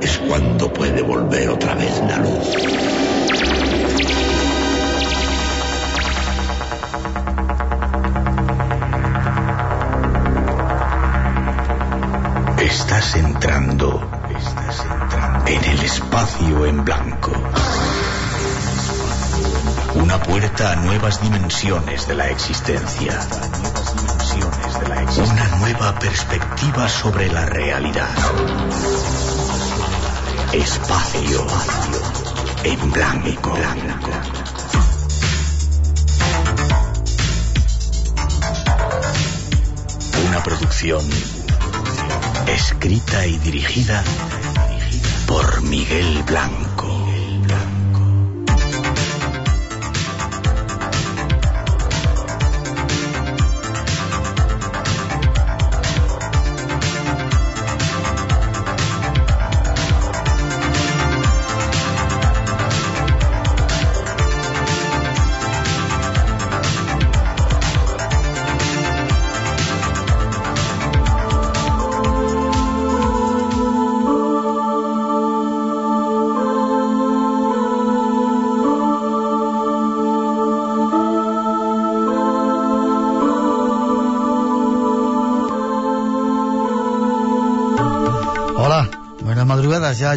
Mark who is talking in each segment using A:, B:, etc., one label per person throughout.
A: es cuando puede volver otra vez la luz. Estás entrando en el espacio en blanco. Una puerta a nuevas dimensiones de la existencia. Una nueva perspectiva sobre la realidad. Espacio en blanco. Una producción escrita y dirigida por Miguel Blanco.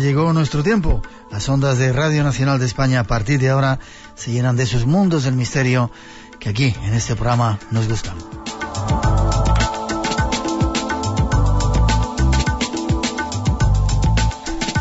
B: Llegó nuestro tiempo. Las ondas de Radio Nacional de España a partir de ahora se llenan de esos mundos del misterio que aquí, en este programa, nos gustan.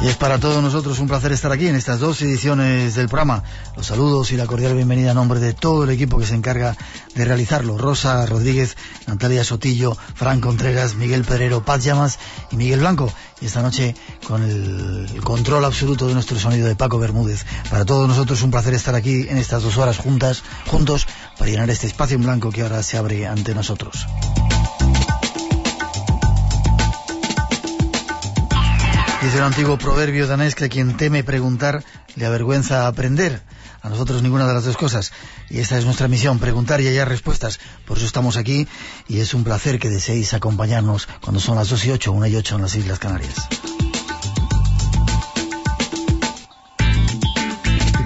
B: Y es para todos nosotros un placer estar aquí en estas dos ediciones del programa. Los saludos y la cordial bienvenida a nombre de todo el equipo que se encarga de realizarlo. Rosa Rodríguez, Natalia Sotillo, Fran Contreras, Miguel Pedrero, Paz Llamas y Miguel Blanco. Y esta noche con el control absoluto de nuestro sonido de Paco Bermúdez. Para todos nosotros un placer estar aquí en estas dos horas juntas, juntos para llenar este espacio en blanco que ahora se abre ante nosotros. Dice un antiguo proverbio danés que quien teme preguntar le avergüenza aprender. A nosotros ninguna de las dos cosas. Y esta es nuestra misión, preguntar y hallar respuestas. Por eso estamos aquí y es un placer que deseéis acompañarnos cuando son las 2 y 8, 1 y 8 en las Islas Canarias.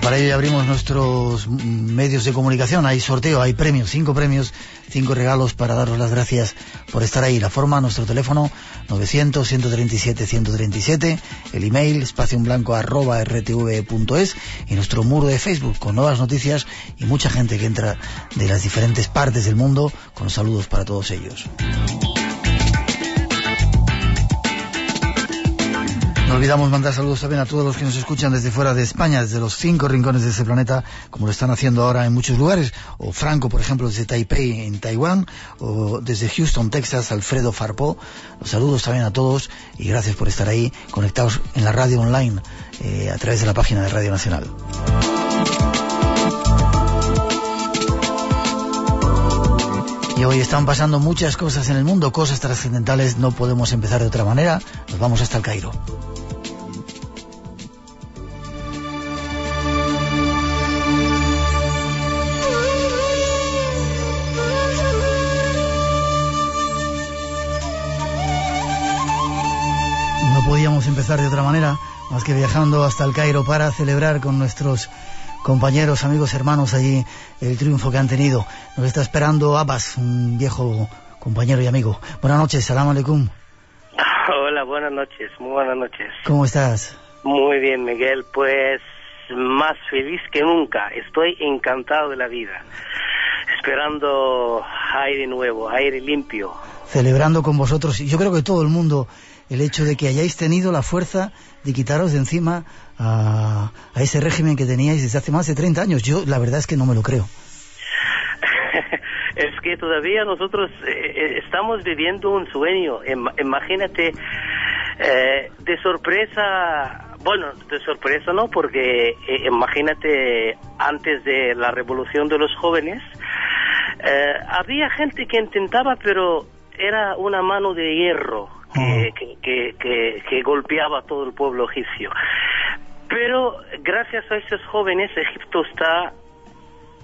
B: Para ello abrimos nuestros medios de comunicación. Hay sorteo, hay premios, cinco premios, cinco regalos para daros las gracias por estar ahí. La forma, nuestro teléfono 900-137-137, el email espacio en blanco arroba rtv.es y nuestro muro de Facebook con nuevas noticias y mucha gente que entra de las diferentes partes del mundo con saludos para todos ellos. No olvidamos mandar saludos también a todos los que nos escuchan desde fuera de España, desde los cinco rincones de este planeta, como lo están haciendo ahora en muchos lugares. O Franco, por ejemplo, desde Taipei, en Taiwán, o desde Houston, Texas, Alfredo Farpó. Los saludos también a todos y gracias por estar ahí conectados en la radio online eh, a través de la página de Radio Nacional. Y hoy están pasando muchas cosas en el mundo, cosas trascendentales, no podemos empezar de otra manera. Nos vamos hasta el Cairo. Otra manera más que viajando hasta el Cairo para celebrar con nuestros compañeros, amigos, hermanos allí el triunfo que han tenido. Nos está esperando Abbas, un viejo compañero y amigo. Buenas noches, salam aleikum.
C: Hola, buenas noches, muy buenas noches.
B: ¿Cómo estás?
C: Muy bien, Miguel, pues más feliz que nunca. Estoy encantado de la vida. Esperando aire nuevo, aire limpio.
B: Celebrando con vosotros, y yo creo que todo el mundo, el hecho de que hayáis tenido la fuerza de quitaros de encima a, a ese régimen que teníais desde hace más de 30 años. Yo la verdad es que no me lo creo.
C: es que todavía nosotros eh, estamos viviendo un sueño. Im imagínate, eh, de sorpresa, bueno, de sorpresa no, porque eh, imagínate, antes de la revolución de los jóvenes, había gente que intentaba, pero era una mano de hierro que, que, que, que, que golpeaba a todo el pueblo egipcio. Pero gracias a esos jóvenes, Egipto está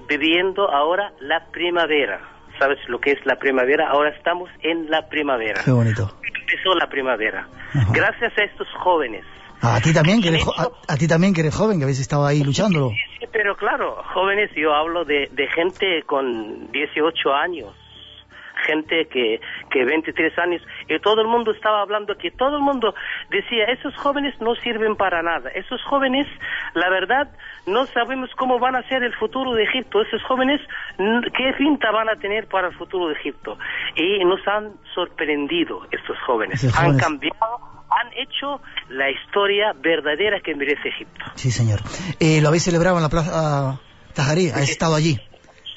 C: viviendo ahora la primavera. ¿Sabes lo que es la primavera? Ahora estamos en la primavera.
B: Qué bonito.
C: empezó la primavera. Gracias a estos jóvenes.
B: A ti también, que eres, a, ti también que eres joven, que habéis estado ahí luchándolo.
C: Sí, pero claro, jóvenes, yo hablo de, de gente con 18 años, gente que, que 23 años, y todo el mundo estaba hablando que todo el mundo decía, esos jóvenes no sirven para nada, esos jóvenes, la verdad, no sabemos cómo van a ser el futuro de Egipto, esos jóvenes, qué pinta van a tener para el futuro de Egipto. Y nos han sorprendido estos jóvenes, han cambiado han hecho la historia verdadera que merece Egipto.
B: Sí, señor. Eh, ¿Lo habéis celebrado en la plaza Tajarí? ¿Has estado allí?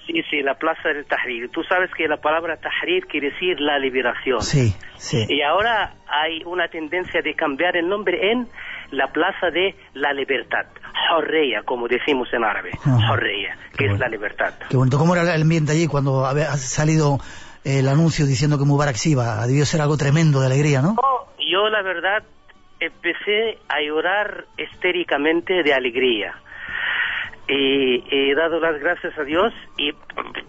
C: Sí, sí, la plaza del Tahrir. Tú sabes que la palabra Tahrir quiere decir la liberación.
B: Sí, sí.
C: Y ahora hay una tendencia de cambiar el nombre en la plaza de la libertad. Jorreya, como decimos en árabe. Jorreya, que es la libertad.
B: Qué bonito. ¿Cómo era el ambiente allí cuando ha salido el anuncio diciendo que Mubarak se iba? Debió ser algo tremendo de alegría, ¿no?
C: yo la verdad empecé a llorar histéricamente de alegría he dado las gracias a Dios y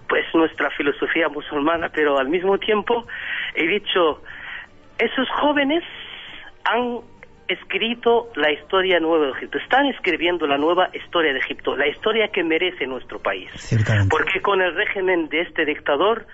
C: pues nuestra filosofía musulmana, pero al mismo tiempo he dicho, esos jóvenes han escrito la historia nueva de Egipto, están escribiendo la nueva historia de Egipto, la historia que merece nuestro país. Porque con el régimen de este dictador,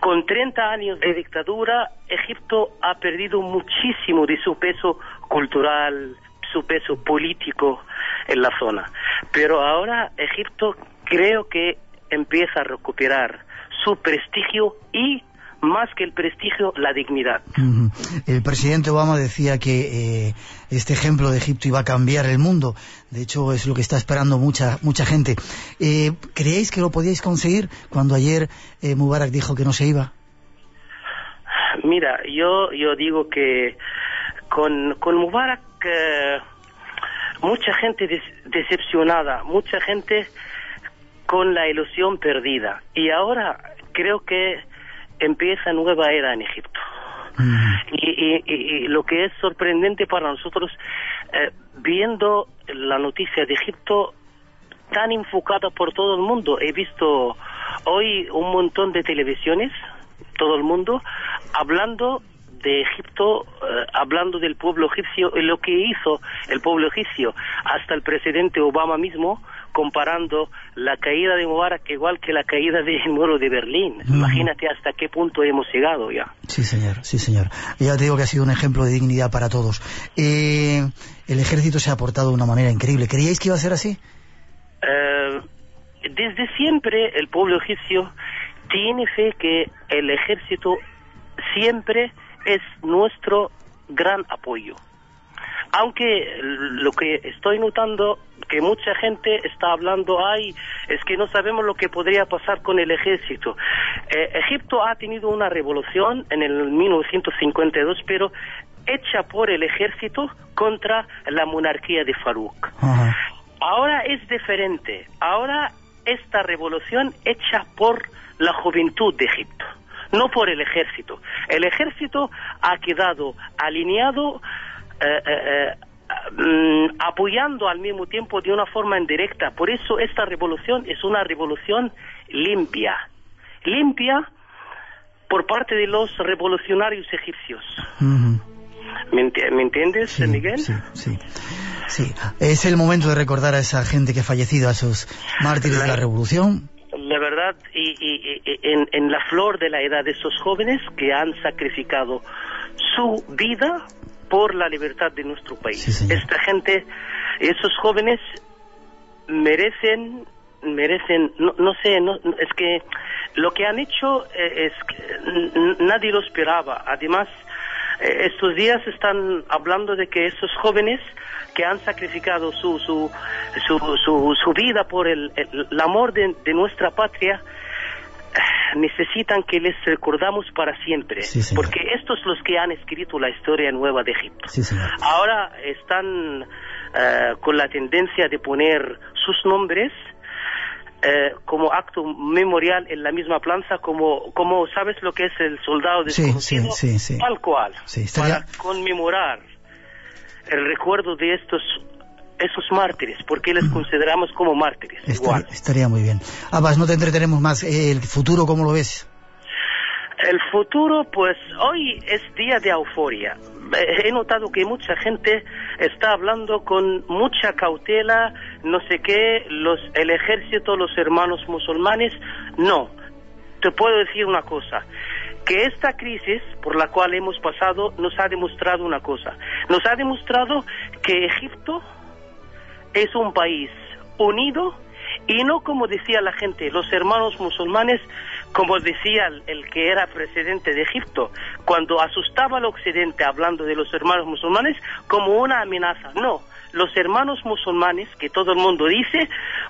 C: con 30 años de dictadura, Egipto ha perdido muchísimo de su peso cultural, su peso político en la zona. Pero ahora Egipto creo que empieza a recuperar su prestigio y más que el prestigio, la dignidad.
B: El presidente Obama decía que eh, este ejemplo de Egipto iba a cambiar el mundo. De hecho, es lo que está esperando mucha mucha gente. Eh, ¿Creéis que lo podíais conseguir cuando ayer eh, Mubarak dijo que no se iba?
C: Mira, yo, yo digo que con, con Mubarak mucha gente decepcionada, mucha gente con la ilusión perdida. Y ahora creo que empieza nueva era en Egipto. Mm. Y, lo que es sorprendente para nosotros, eh, viendo la noticia de Egipto tan enfocada por todo el mundo, he visto hoy un montón de televisiones, todo el mundo, hablando de Egipto, eh, hablando del pueblo egipcio y lo que hizo el pueblo egipcio, hasta el presidente Obama mismo, comparando la caída de Mubarak igual que la caída del muro de Berlín. Imagínate hasta qué punto hemos llegado ya.
B: Sí, señor, sí, señor. Ya te digo que ha sido un ejemplo de dignidad para todos. Eh, el ejército se ha portado de una manera increíble. ¿Creíais que iba a ser así?
C: Eh, desde siempre el pueblo egipcio tiene fe que el ejército siempre es nuestro gran apoyo. Aunque lo que estoy notando que mucha gente está hablando, ay, es que no sabemos lo que podría pasar con el ejército. Eh, Egipto ha tenido una revolución en el 1952, pero hecha por el ejército contra la monarquía de Farouk. Ahora es diferente. Ahora esta revolución hecha por la juventud de Egipto no por el ejército. El ejército ha quedado alineado, eh, eh, eh, mm, apoyando al mismo tiempo de una forma indirecta. Por eso esta revolución es una revolución limpia, limpia por parte de los revolucionarios egipcios. ¿Me, entiendes, Miguel?
B: Sí, sí. Sí, es el momento de recordar a esa gente que ha fallecido, a esos mártires de la revolución,
C: la verdad, y, en, la flor de la edad de esos jóvenes que han sacrificado su vida por la libertad de nuestro país. Esta gente, esos jóvenes merecen, merecen, no, sé, no, es que lo que han hecho eh, es que nadie lo esperaba. Además, eh, estos días están hablando de que esos jóvenes que han sacrificado su, su, su, su, vida por el, el, amor de, nuestra patria, eh, necesitan que les recordamos para siempre, porque estos los que han escrito la historia nueva de Egipto. Ahora están eh, con la tendencia de poner sus nombres eh, como acto memorial en la misma plaza, como, como sabes lo que es el soldado desconocido, tal cual, para conmemorar el recuerdo de estos esos mártires, porque les consideramos como mártires.
B: Estaría, estaría muy bien. Abbas, no te entretenemos más. Eh, ¿El futuro cómo lo ves?
C: El futuro, pues hoy es día de euforia. Eh, He notado que mucha gente está hablando con mucha cautela, no sé qué, los, el ejército, los hermanos musulmanes. No, te puedo decir una cosa, que esta crisis por la cual hemos pasado nos ha demostrado una cosa. Nos ha demostrado que Egipto es un país unido y no como decía la gente, los hermanos musulmanes, como decía el, el que era presidente de Egipto, cuando asustaba al occidente hablando de los hermanos musulmanes como una amenaza. No, los hermanos musulmanes, que todo el mundo dice,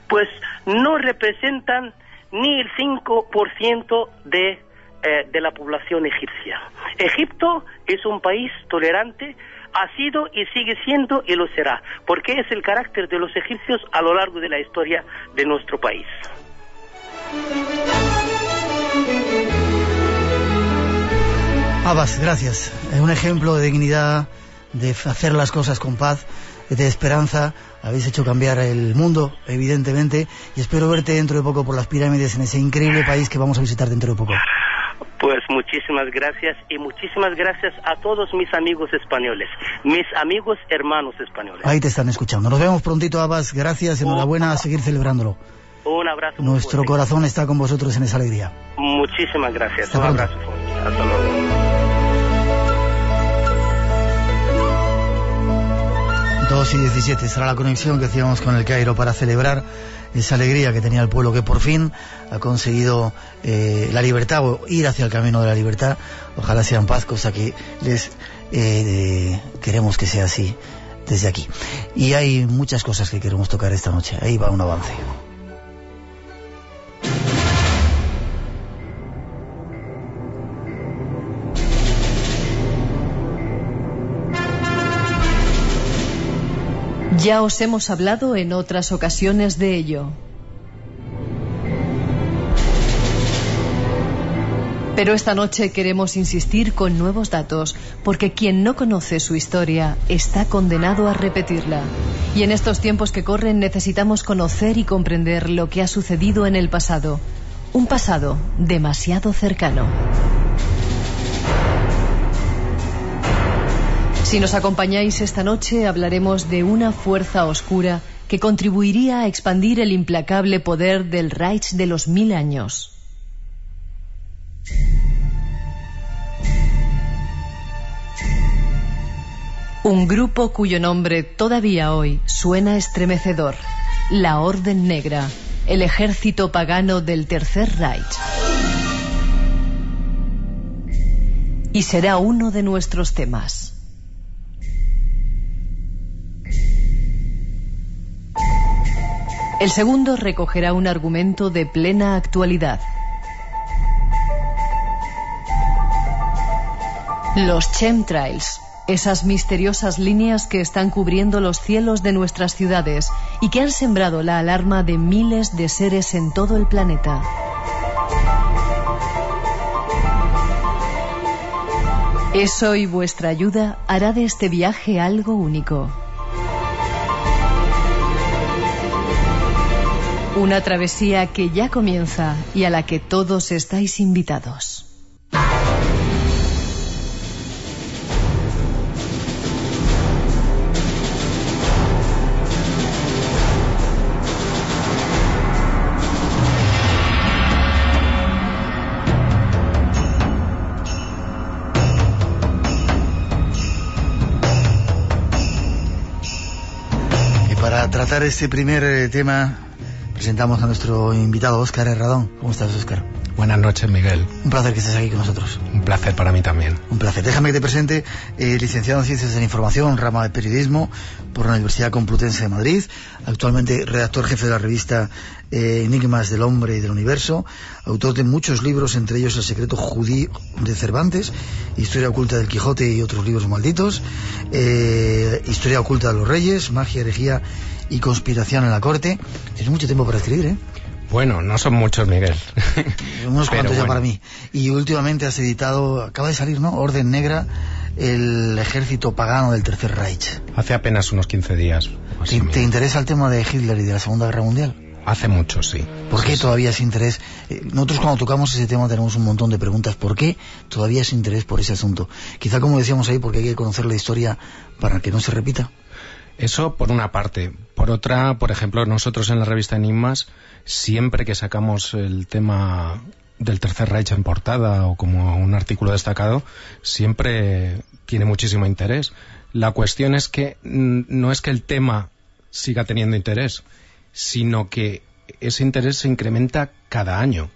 C: pues no representan ni el 5% de, eh, de la población egipcia. Egipto es un país tolerante, ha sido y sigue siendo y lo será, porque es el carácter de los egipcios a lo largo de la historia de nuestro país.
B: Abbas, gracias. Es un ejemplo de dignidad, de hacer las cosas con paz, de esperanza. Habéis hecho cambiar el mundo, evidentemente, y espero verte dentro de poco por las pirámides en ese increíble país que vamos a visitar dentro de poco.
C: Pues muchísimas gracias y muchísimas gracias a todos mis amigos españoles, mis amigos hermanos españoles.
B: Ahí te están escuchando. Nos vemos prontito, Abbas. Gracias, enhorabuena, a seguir celebrándolo.
C: Un abrazo.
B: Nuestro
C: fuerte.
B: corazón está con vosotros en esa alegría.
C: Muchísimas gracias.
B: Hasta
C: Un abrazo fuerte. Hasta luego.
B: 2 y 17 será la conexión que hacíamos con el Cairo para celebrar esa alegría que tenía el pueblo que por fin ha conseguido eh, la libertad o ir hacia el camino de la libertad. Ojalá sea en paz, cosa que les eh, queremos que sea así desde aquí. Y hay muchas cosas que queremos tocar esta noche. Ahí va un avance.
D: Ya os hemos hablado en otras ocasiones de ello. Pero esta noche queremos insistir con nuevos datos, porque quien no conoce su historia está condenado a repetirla. Y en estos tiempos que corren necesitamos conocer y comprender lo que ha sucedido en el pasado. Un pasado demasiado cercano. Si nos acompañáis esta noche hablaremos de una fuerza oscura que contribuiría a expandir el implacable poder del Reich de los mil años. Un grupo cuyo nombre todavía hoy suena estremecedor. La Orden Negra, el ejército pagano del Tercer Reich. Y será uno de nuestros temas. El segundo recogerá un argumento de plena actualidad. Los chemtrails, esas misteriosas líneas que están cubriendo los cielos de nuestras ciudades y que han sembrado la alarma de miles de seres en todo el planeta. Eso y vuestra ayuda hará de este viaje algo único. Una travesía que ya comienza y a la que todos estáis invitados.
B: Para tratar este primer eh, tema presentamos a nuestro invitado Óscar Herradón. ¿Cómo estás, Óscar?
E: Buenas noches, Miguel.
B: Un placer que estés aquí con nosotros.
E: Un placer para mí también.
B: Un placer. Déjame que te presente, eh, licenciado en Ciencias de la Información, rama de Periodismo, por la Universidad Complutense de Madrid, actualmente redactor jefe de la revista eh, Enigmas del Hombre y del Universo, autor de muchos libros, entre ellos El secreto judío de Cervantes, Historia oculta del Quijote y otros libros malditos, eh, Historia oculta de los Reyes, Magia, herejía y conspiración en la corte. Tienes mucho tiempo para escribir, ¿eh?
E: Bueno, no son muchos, Miguel.
B: Unos cuantos ya para mí. Y últimamente has editado, acaba de salir, ¿no? Orden Negra, el ejército pagano del Tercer Reich.
E: Hace apenas unos 15 días.
B: ¿Te, te interesa el tema de Hitler y de la Segunda Guerra Mundial?
E: Hace mucho, sí.
B: ¿Por qué
E: Sí,
B: todavía ese interés? Eh, nosotros cuando tocamos ese tema tenemos un montón de preguntas. ¿Por qué todavía ese interés por ese asunto? Quizá como decíamos ahí, porque hay que conocer la historia para que no se repita.
E: Eso por una parte. Por otra, por ejemplo, nosotros en la revista Enigmas, siempre que sacamos el tema del Tercer Reich en portada o como un artículo destacado, siempre tiene muchísimo interés. La cuestión es que no es que el tema siga teniendo interés, sino que ese interés se incrementa cada año.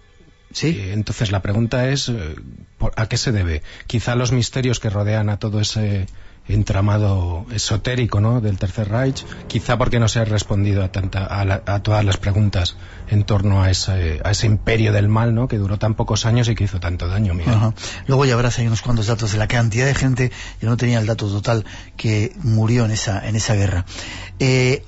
B: ¿Sí?
E: Eh, Entonces la pregunta es eh, ¿por- ¿a qué se debe? Quizá los misterios que rodean a todo ese entramado esotérico ¿no? del Tercer Reich, quizá porque no se ha respondido a, tanta, a, la- todas las preguntas en torno a ese, a ese imperio del mal ¿no? que duró tan pocos años y que hizo tanto daño, Miguel.
B: Luego ya verás ahí unos cuantos datos de la cantidad de gente, yo no tenía el dato total, que murió en esa, en esa guerra. Eh,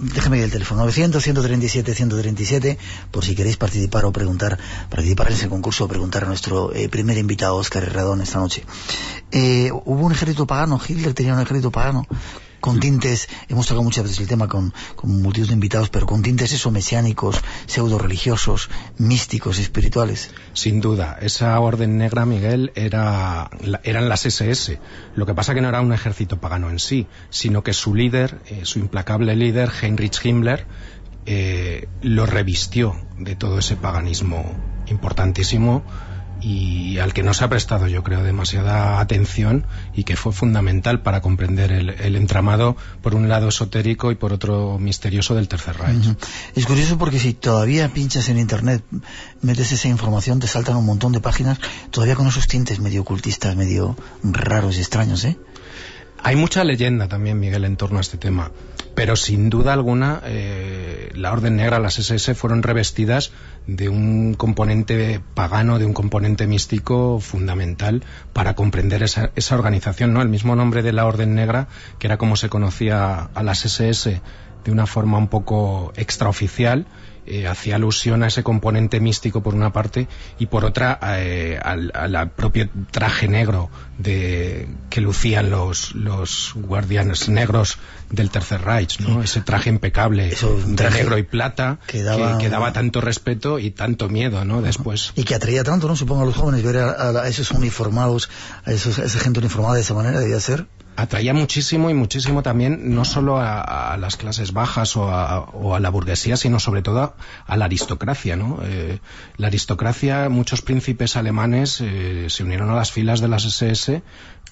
B: déjame el teléfono, 900 137 137, por si queréis participar o preguntar, participar en ese concurso o preguntar a nuestro eh, primer invitado, Oscar Herradón, esta noche. Eh, hubo un ejército pagano, Hitler tenía un ejército pagano, con tintes, hemos tocado muchas veces el tema con, con multitud de invitados, pero con tintes eso mesiánicos, pseudo religiosos, místicos, espirituales.
E: Sin duda, esa orden negra, Miguel, era, la- eran las SS. Lo que pasa que no era un ejército pagano en sí, sino que su líder, eh, su implacable líder, Heinrich Himmler, eh, lo revistió de todo ese paganismo importantísimo y al que no se ha prestado, yo creo, demasiada atención y que fue fundamental para comprender el, el entramado, por un lado esotérico y por otro misterioso del Tercer Reich.
B: Es curioso porque si todavía pinchas en internet, metes esa información, te saltan un montón de páginas, todavía con esos tintes medio ocultistas, medio raros y extraños, ¿eh?
E: Hay mucha leyenda también, Miguel, en torno a este tema, pero sin duda alguna eh, la Orden Negra, las SS, fueron revestidas de un componente pagano, de un componente místico fundamental para comprender esa, esa organización, ¿no? El mismo nombre de la Orden Negra, que era como se conocía a las SS de una forma un poco extraoficial, eh, hacía alusión a ese componente místico por una parte y por otra eh, al, al propio traje negro de que lucían los, los guardianes negros del Tercer Reich, ¿no? Ese traje impecable
B: Eso, un
E: de negro y plata
B: que daba-
E: que daba tanto respeto y tanto miedo, ¿no? Después.
B: Y que atraía tanto, ¿no? Supongo a los jóvenes ver a, a- a esos uniformados, a, esos, a esa gente uniformada de esa manera, debía ser.
E: Atraía muchísimo y muchísimo también no solo a, las clases bajas o a, o a la burguesía, sino sobre todo a, a la aristocracia, ¿no? Eh, la aristocracia, muchos príncipes alemanes eh, se unieron a las filas de las SS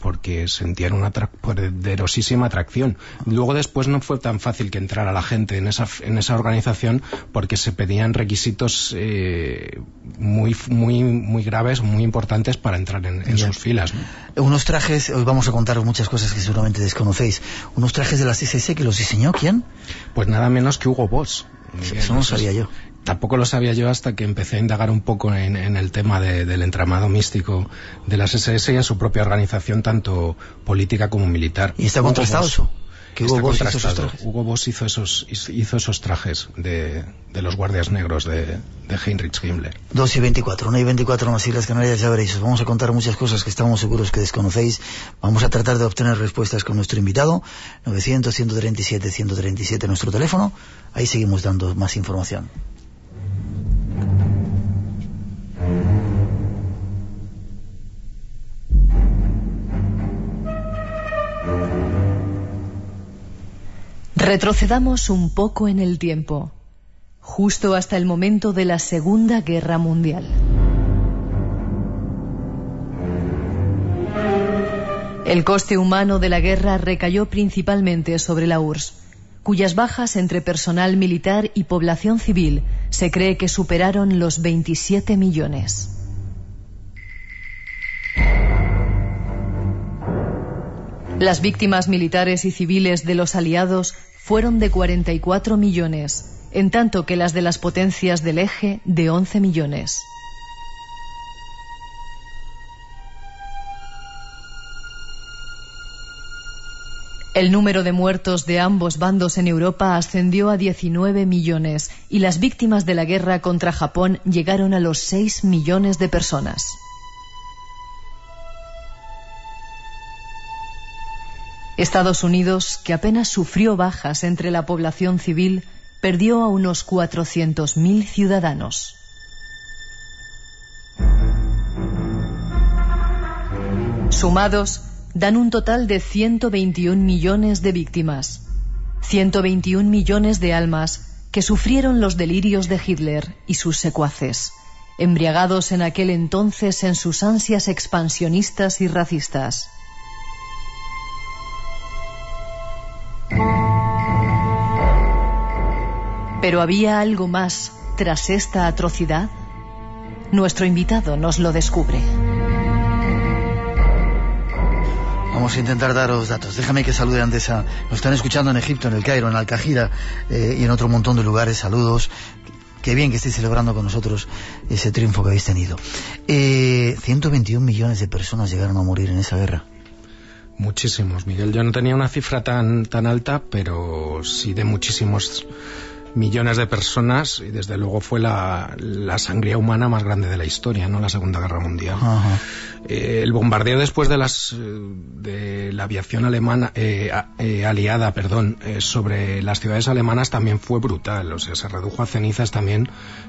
E: porque sentían una poderosísima atracción. Luego después no fue tan fácil que entrara la gente en esa, en esa organización porque se pedían requisitos eh, muy, muy, muy graves, muy importantes para entrar en, sus filas. ¿no?
B: Unos trajes, hoy vamos a contaros muchas cosas que seguramente desconocéis. Unos trajes de las SS que los diseñó, ¿quién?
E: Pues nada menos que Hugo Boss.
B: Eso no sabía yo.
E: Tampoco lo sabía yo hasta que empecé a indagar un poco en, en el tema de- del entramado místico de las SS y en su propia organización, tanto política como militar.
B: ¿Y está contrastado eso? Que Hugo Boss hizo esos trajes.
E: Hugo Boss hizo esos, hizo esos trajes de, de los guardias negros de, de Heinrich Himmler.
B: 2 y 24, 1 y 24 en las Islas Canarias, ya veréis. Os vamos a contar muchas cosas que estamos seguros que desconocéis. Vamos a tratar de obtener respuestas con nuestro invitado. 900 137 137 nuestro teléfono. Ahí seguimos dando más información.
D: Retrocedamos un poco en el tiempo, justo hasta el momento de la Segunda Guerra Mundial. El coste humano de la guerra recayó principalmente sobre la URSS, cuyas bajas entre personal militar y población civil se cree que superaron los 27 millones. Las víctimas militares y civiles de los aliados fueron de 44 millones, en tanto que las de las potencias del eje de 11 millones. El número de muertos de ambos bandos en Europa ascendió a 19 millones y las víctimas de la guerra contra Japón llegaron a los 6 millones de personas. Estados Unidos, que apenas sufrió bajas entre la población civil, perdió a unos 400.000 ciudadanos. Sumados, dan un total de 121 millones de víctimas. 121 millones de almas que sufrieron los delirios de Hitler y sus secuaces, embriagados en aquel entonces en sus ansias expansionistas y racistas. Pero había algo más tras esta atrocidad. Nuestro invitado nos lo descubre.
B: Vamos a intentar daros datos. Déjame que salude antes a... Nos están escuchando en Egipto, en el Cairo, en Alcajira eh, y en otro montón de lugares. Saludos. Qué bien que estéis celebrando con nosotros ese triunfo que habéis tenido. Eh, 121 millones de personas llegaron a morir en esa guerra.
E: Muchísimos, Miguel. Yo no tenía una cifra tan, tan alta, pero sí de muchísimos millones de personas y desde luego fue la, la, sangría humana más grande de la historia, ¿no? La Segunda Guerra Mundial. Eh, el bombardeo después de las de la aviación alemana eh, eh, aliada, perdón, eh, sobre las ciudades alemanas también fue brutal. O sea, se redujo a cenizas también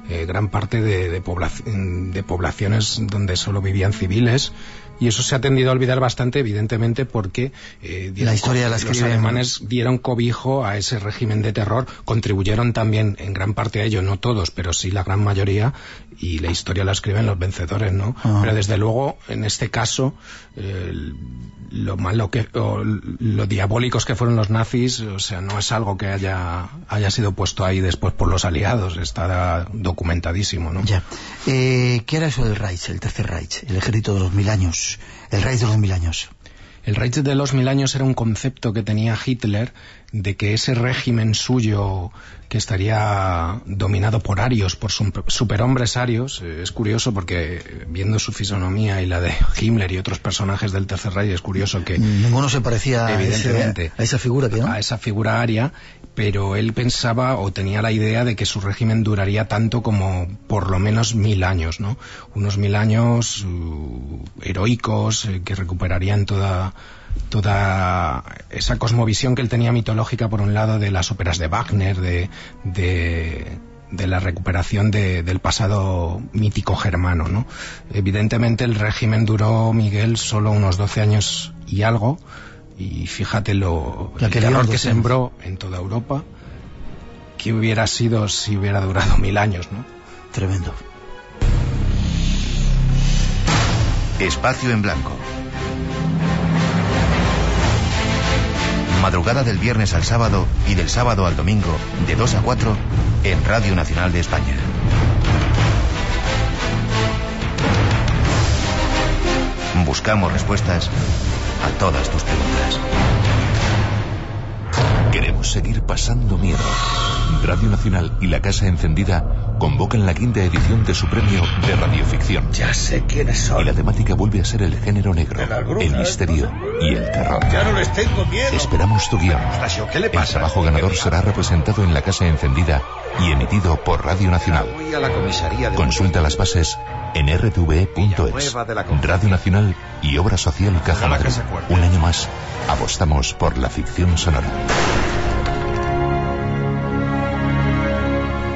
E: eh, gran parte de, de, de poblaciones donde solo vivían civiles y eso se ha tendido a olvidar bastante, evidentemente, porque
B: eh, la historia
E: los alemanes dieron cobijo a ese régimen de terror, contribuyeron también en gran parte a ello, no todos, pero sí la gran mayoría, y la historia la escriben los vencedores, ¿no?
B: Ah.
E: Pero desde luego, en este caso, eh, lo malo que, o lo diabólicos que fueron los nazis, o sea, no es algo que haya, haya sido puesto ahí después por los aliados, está documentadísimo, ¿no?
B: Ya. Eh, ¿Qué era eso del Reich, el tercer Reich, el ejército de los mil años, el Reich de los mil años?
E: El Reich de los mil años era un concepto que tenía Hitler de que ese régimen suyo que estaría dominado por arios, por superhombres arios, eh, es curioso porque viendo su fisonomía y la de Himmler y otros personajes del Tercer Reich es curioso que
B: ninguno se parecía
E: evidentemente
B: a, ese, a esa figura que no
E: a esa figura aria, pero él pensaba o tenía la idea de que su régimen duraría tanto como por lo menos mil años, ¿no? Unos mil años uh, heroicos eh, que recuperarían toda toda esa cosmovisión que él tenía mitológica por un lado de las óperas de Wagner, de, de, de la recuperación de, del pasado mítico germano. ¿no? Evidentemente el régimen duró, Miguel, solo unos 12 años y algo, y fíjate lo, el terror que sembró en toda Europa, que hubiera sido si hubiera durado mil años. ¿no?
B: Tremendo.
A: Espacio en blanco. Madrugada del viernes al sábado y del sábado al domingo, de 2 a 4, en Radio Nacional de España. Buscamos respuestas a todas tus preguntas.
F: Queremos seguir pasando miedo. Radio Nacional y la Casa Encendida convocan la quinta edición de su premio de radioficción.
G: Ya sé quiénes son.
F: Y la temática vuelve a ser el género negro, el misterio y el terror.
G: Ya no les tengo miedo.
F: Esperamos tu
G: guion. ¿qué le pasa?
F: El trabajo ganador será representado en la Casa Encendida y emitido por Radio Nacional.
G: Voy a la comisaría de
F: Consulta las bases en rtve.es. Radio Nacional y Obra Social Caja Madrid. Un año más apostamos por la ficción sonora.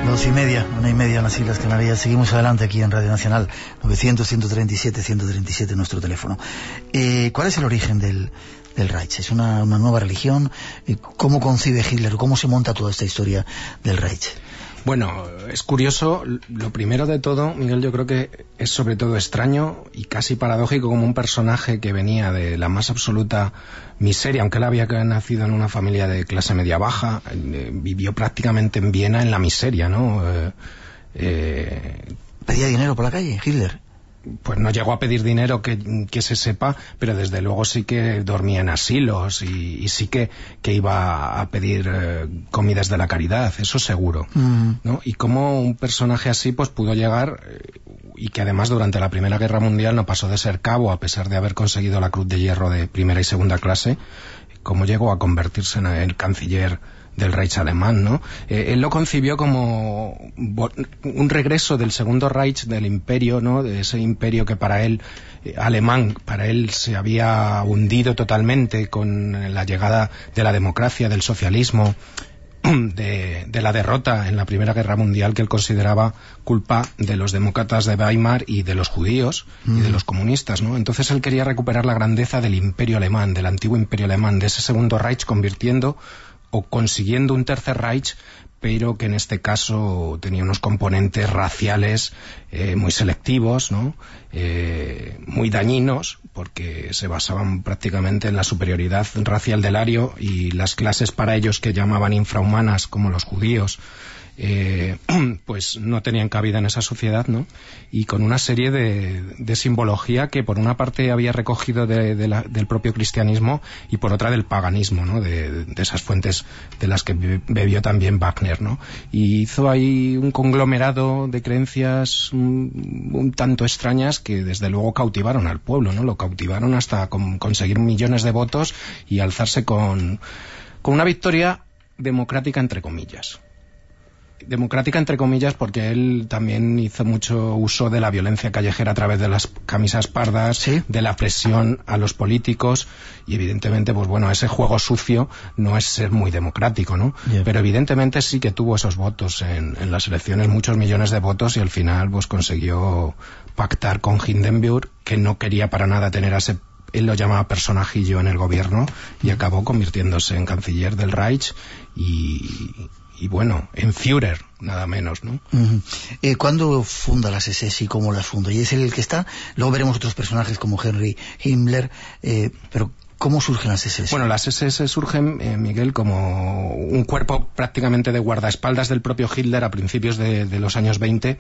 B: Dos y media, una y media en las Islas Canarias. Seguimos adelante aquí en Radio Nacional. 900, 137, 137 nuestro teléfono. Eh, ¿Cuál es el origen del, del Reich? ¿Es una, una nueva religión? Eh, ¿Cómo concibe Hitler? ¿Cómo se monta toda esta historia del Reich?
E: Bueno, es curioso. Lo primero de todo, Miguel, yo creo que es sobre todo extraño y casi paradójico como un personaje que venía de la más absoluta miseria, aunque él había nacido en una familia de clase media baja, eh, vivió prácticamente en Viena en la miseria, ¿no? Eh, eh,
B: ¿Pedía dinero por la calle, Hitler?
E: Pues no llegó a pedir dinero que, que, se sepa, pero desde luego sí que dormía en asilos y, y sí que, que, iba a pedir eh, comidas de la caridad, eso seguro.
B: Mm.
E: ¿no? Y como un personaje así pues pudo llegar eh, y que además durante la Primera Guerra Mundial no pasó de ser cabo a pesar de haber conseguido la Cruz de Hierro de primera y segunda clase, cómo llegó a convertirse en el canciller del Reich alemán, ¿no? Eh, él lo concibió como un regreso del segundo Reich del imperio, ¿no? De ese imperio que para él eh, alemán, para él se había hundido totalmente con la llegada de la democracia, del socialismo de, la derrota en la Primera Guerra Mundial que él consideraba culpa de los demócratas de Weimar y de los judíos y de mm. los comunistas, ¿no? Entonces él quería recuperar la grandeza del imperio alemán, del antiguo imperio alemán, de ese segundo Reich convirtiendo o consiguiendo un tercer Reich pero que en este caso tenía unos componentes raciales eh, muy selectivos, ¿no? Eh, muy dañinos, porque se basaban prácticamente en la superioridad racial del ario y las clases para ellos que llamaban infrahumanas, como los judíos, eh, pues no tenían cabida en esa sociedad, ¿no? Y con una serie de, simbología que por una parte había recogido del propio cristianismo y por otra del paganismo, ¿no? De, esas fuentes de las que bebió también Wagner, ¿no? Y hizo ahí un conglomerado de creencias un, tanto extrañas que desde luego cautivaron al pueblo, ¿no? Lo cautivaron hasta conseguir millones de votos y alzarse con, con una victoria democrática entre comillas democrática entre comillas porque él también hizo mucho uso de la violencia callejera a través de las camisas pardas, de la presión a los políticos y evidentemente pues bueno, ese juego sucio no es ser muy democrático, ¿no? Pero evidentemente sí que tuvo esos votos en, en, las elecciones, muchos millones de votos y al final pues consiguió pactar con Hindenburg que no quería para nada tener a ese él lo llamaba personajillo en el gobierno y acabó convirtiéndose en canciller del Reich y, y bueno, en Führer, nada menos, ¿no?
B: Eh, ¿Cuándo funda las SS y cómo las funda? Y es el que está, luego veremos otros personajes como Henry Himmler, eh, pero ¿Cómo surgen las SS?
E: Bueno, las SS surgen, eh, Miguel, como un cuerpo prácticamente de guardaespaldas del propio Hitler a principios de, los años 20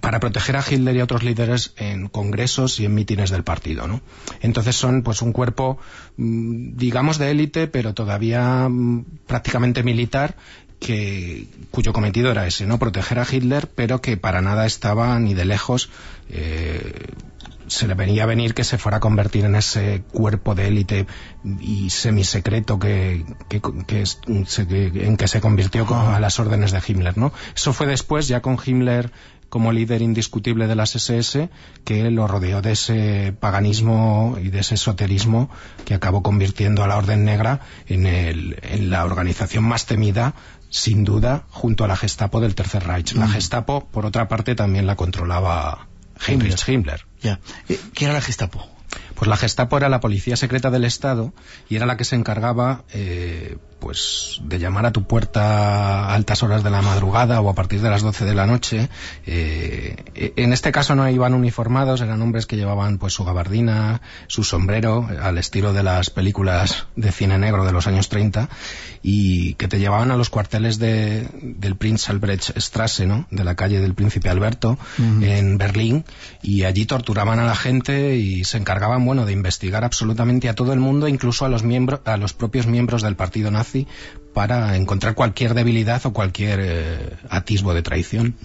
E: para proteger a Hitler y a otros líderes en congresos y en mítines del partido, ¿no? Entonces son pues un cuerpo, mm, digamos, de élite, pero todavía mm, prácticamente militar que, cuyo cometido era ese, ¿no? Proteger a Hitler, pero que para nada estaba ni de lejos eh, se le venía a venir que se fuera a convertir en ese cuerpo de élite y semisecreto que, que, que, en que se convirtió a las órdenes de Himmler, ¿no? Eso fue después, ya con Himmler como líder indiscutible de las SS, que lo rodeó de ese paganismo y de ese esoterismo que acabó convirtiendo a la Orden Negra en, el, en la organización más temida sin duda, junto a la Gestapo del Tercer Reich. La mm. Gestapo, por otra parte, también la controlaba Heinrich Himmler.
B: Ya. Eh, ¿Qué era la Gestapo?
E: Pues la Gestapo era la policía secreta del Estado y era la que se encargaba eh, pues de llamar a tu puerta a altas horas de la madrugada o a partir de las 12 de la noche. Eh, en este caso no iban uniformados, eran hombres que llevaban pues su gabardina, su sombrero, al estilo de las películas de cine negro de los años 30 y que te llevaban a los cuarteles de, del Prince Albrecht Strasse, ¿no? de la calle del Príncipe Alberto en Berlín y allí torturaban a la gente y se encargaban bueno de investigar absolutamente a todo el mundo, incluso a los miembros, a los propios miembros del partido nazi para encontrar cualquier debilidad o cualquier eh, atisbo de traición.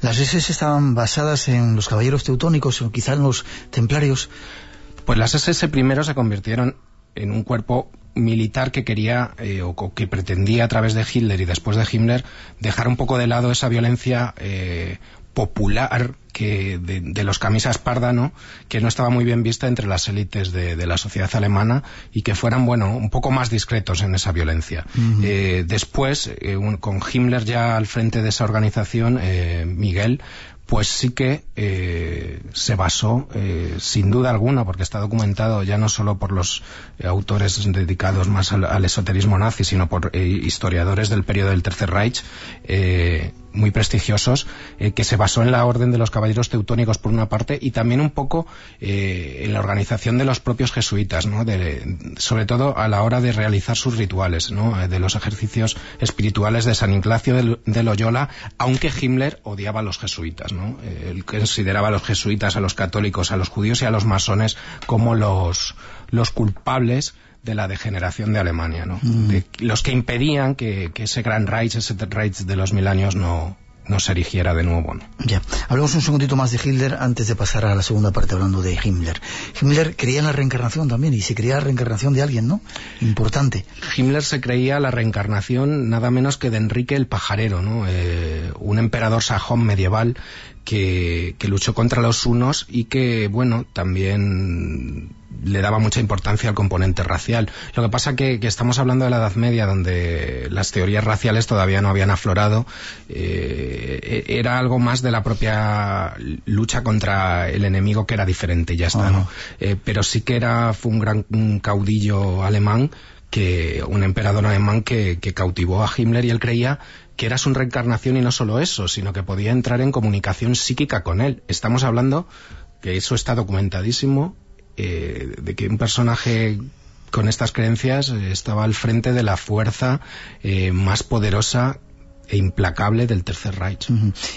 B: Las SS estaban basadas en los caballeros teutónicos o quizá en los templarios.
E: Pues las SS primero se convirtieron en un cuerpo militar que quería eh, o que pretendía a través de Hitler y después de Himmler dejar un poco de lado esa violencia eh, popular que de, los camisas parda, ¿no? que no estaba muy bien vista entre las élites de, la sociedad alemana y que fueran, bueno, un poco más discretos en esa violencia. Eh, después, con Himmler ya al frente de esa organización, Miguel, pues sí que eh, se basó, eh, sin duda alguna, porque está documentado ya no solo por los autores dedicados más al, esoterismo nazi, sino por eh, historiadores del periodo del Tercer Reich, muy prestigiosos, que se basó en la orden de los caballeros teutónicos por una parte y también un poco en la organización de los propios jesuitas, ¿no? sobre todo a la hora de realizar sus rituales, ¿no? de los ejercicios espirituales de San Ignacio de, de Loyola, aunque Himmler odiaba a los jesuitas. ¿no? Él consideraba a los jesuitas, a los católicos, a los judíos y a los masones como los, los culpables de la degeneración de Alemania, ¿no? Mm. los que impedían que, ese gran Reich, ese Reich de los mil años no, no se erigiera de nuevo.
B: Ya, hablemos un segundito más de Hitler antes de pasar a la segunda parte hablando de Himmler. Himmler creía en la reencarnación también y se creía la reencarnación de alguien, ¿no? Importante.
E: Himmler se creía la reencarnación nada menos que de Enrique el Pajarero, ¿no? Eh, un emperador sajón medieval que, luchó contra los hunos y que, bueno, también le daba mucha importancia al componente racial. Lo que pasa que, que estamos hablando de la Edad Media, donde las teorías raciales todavía no habían aflorado. Eh, e, era algo más de la propia lucha contra el enemigo que era diferente, ya está, ¿no? Eh, pero sí que era, fue un gran caudillo alemán que un emperador alemán que, que, cautivó a Himmler y él creía que era su reencarnación y no solo eso, sino que podía entrar en comunicación psíquica con él. Estamos hablando que eso está documentadísimo eh, de que un personaje con estas creencias eh, estaba al frente de la fuerza eh, más poderosa e implacable del Tercer Reich.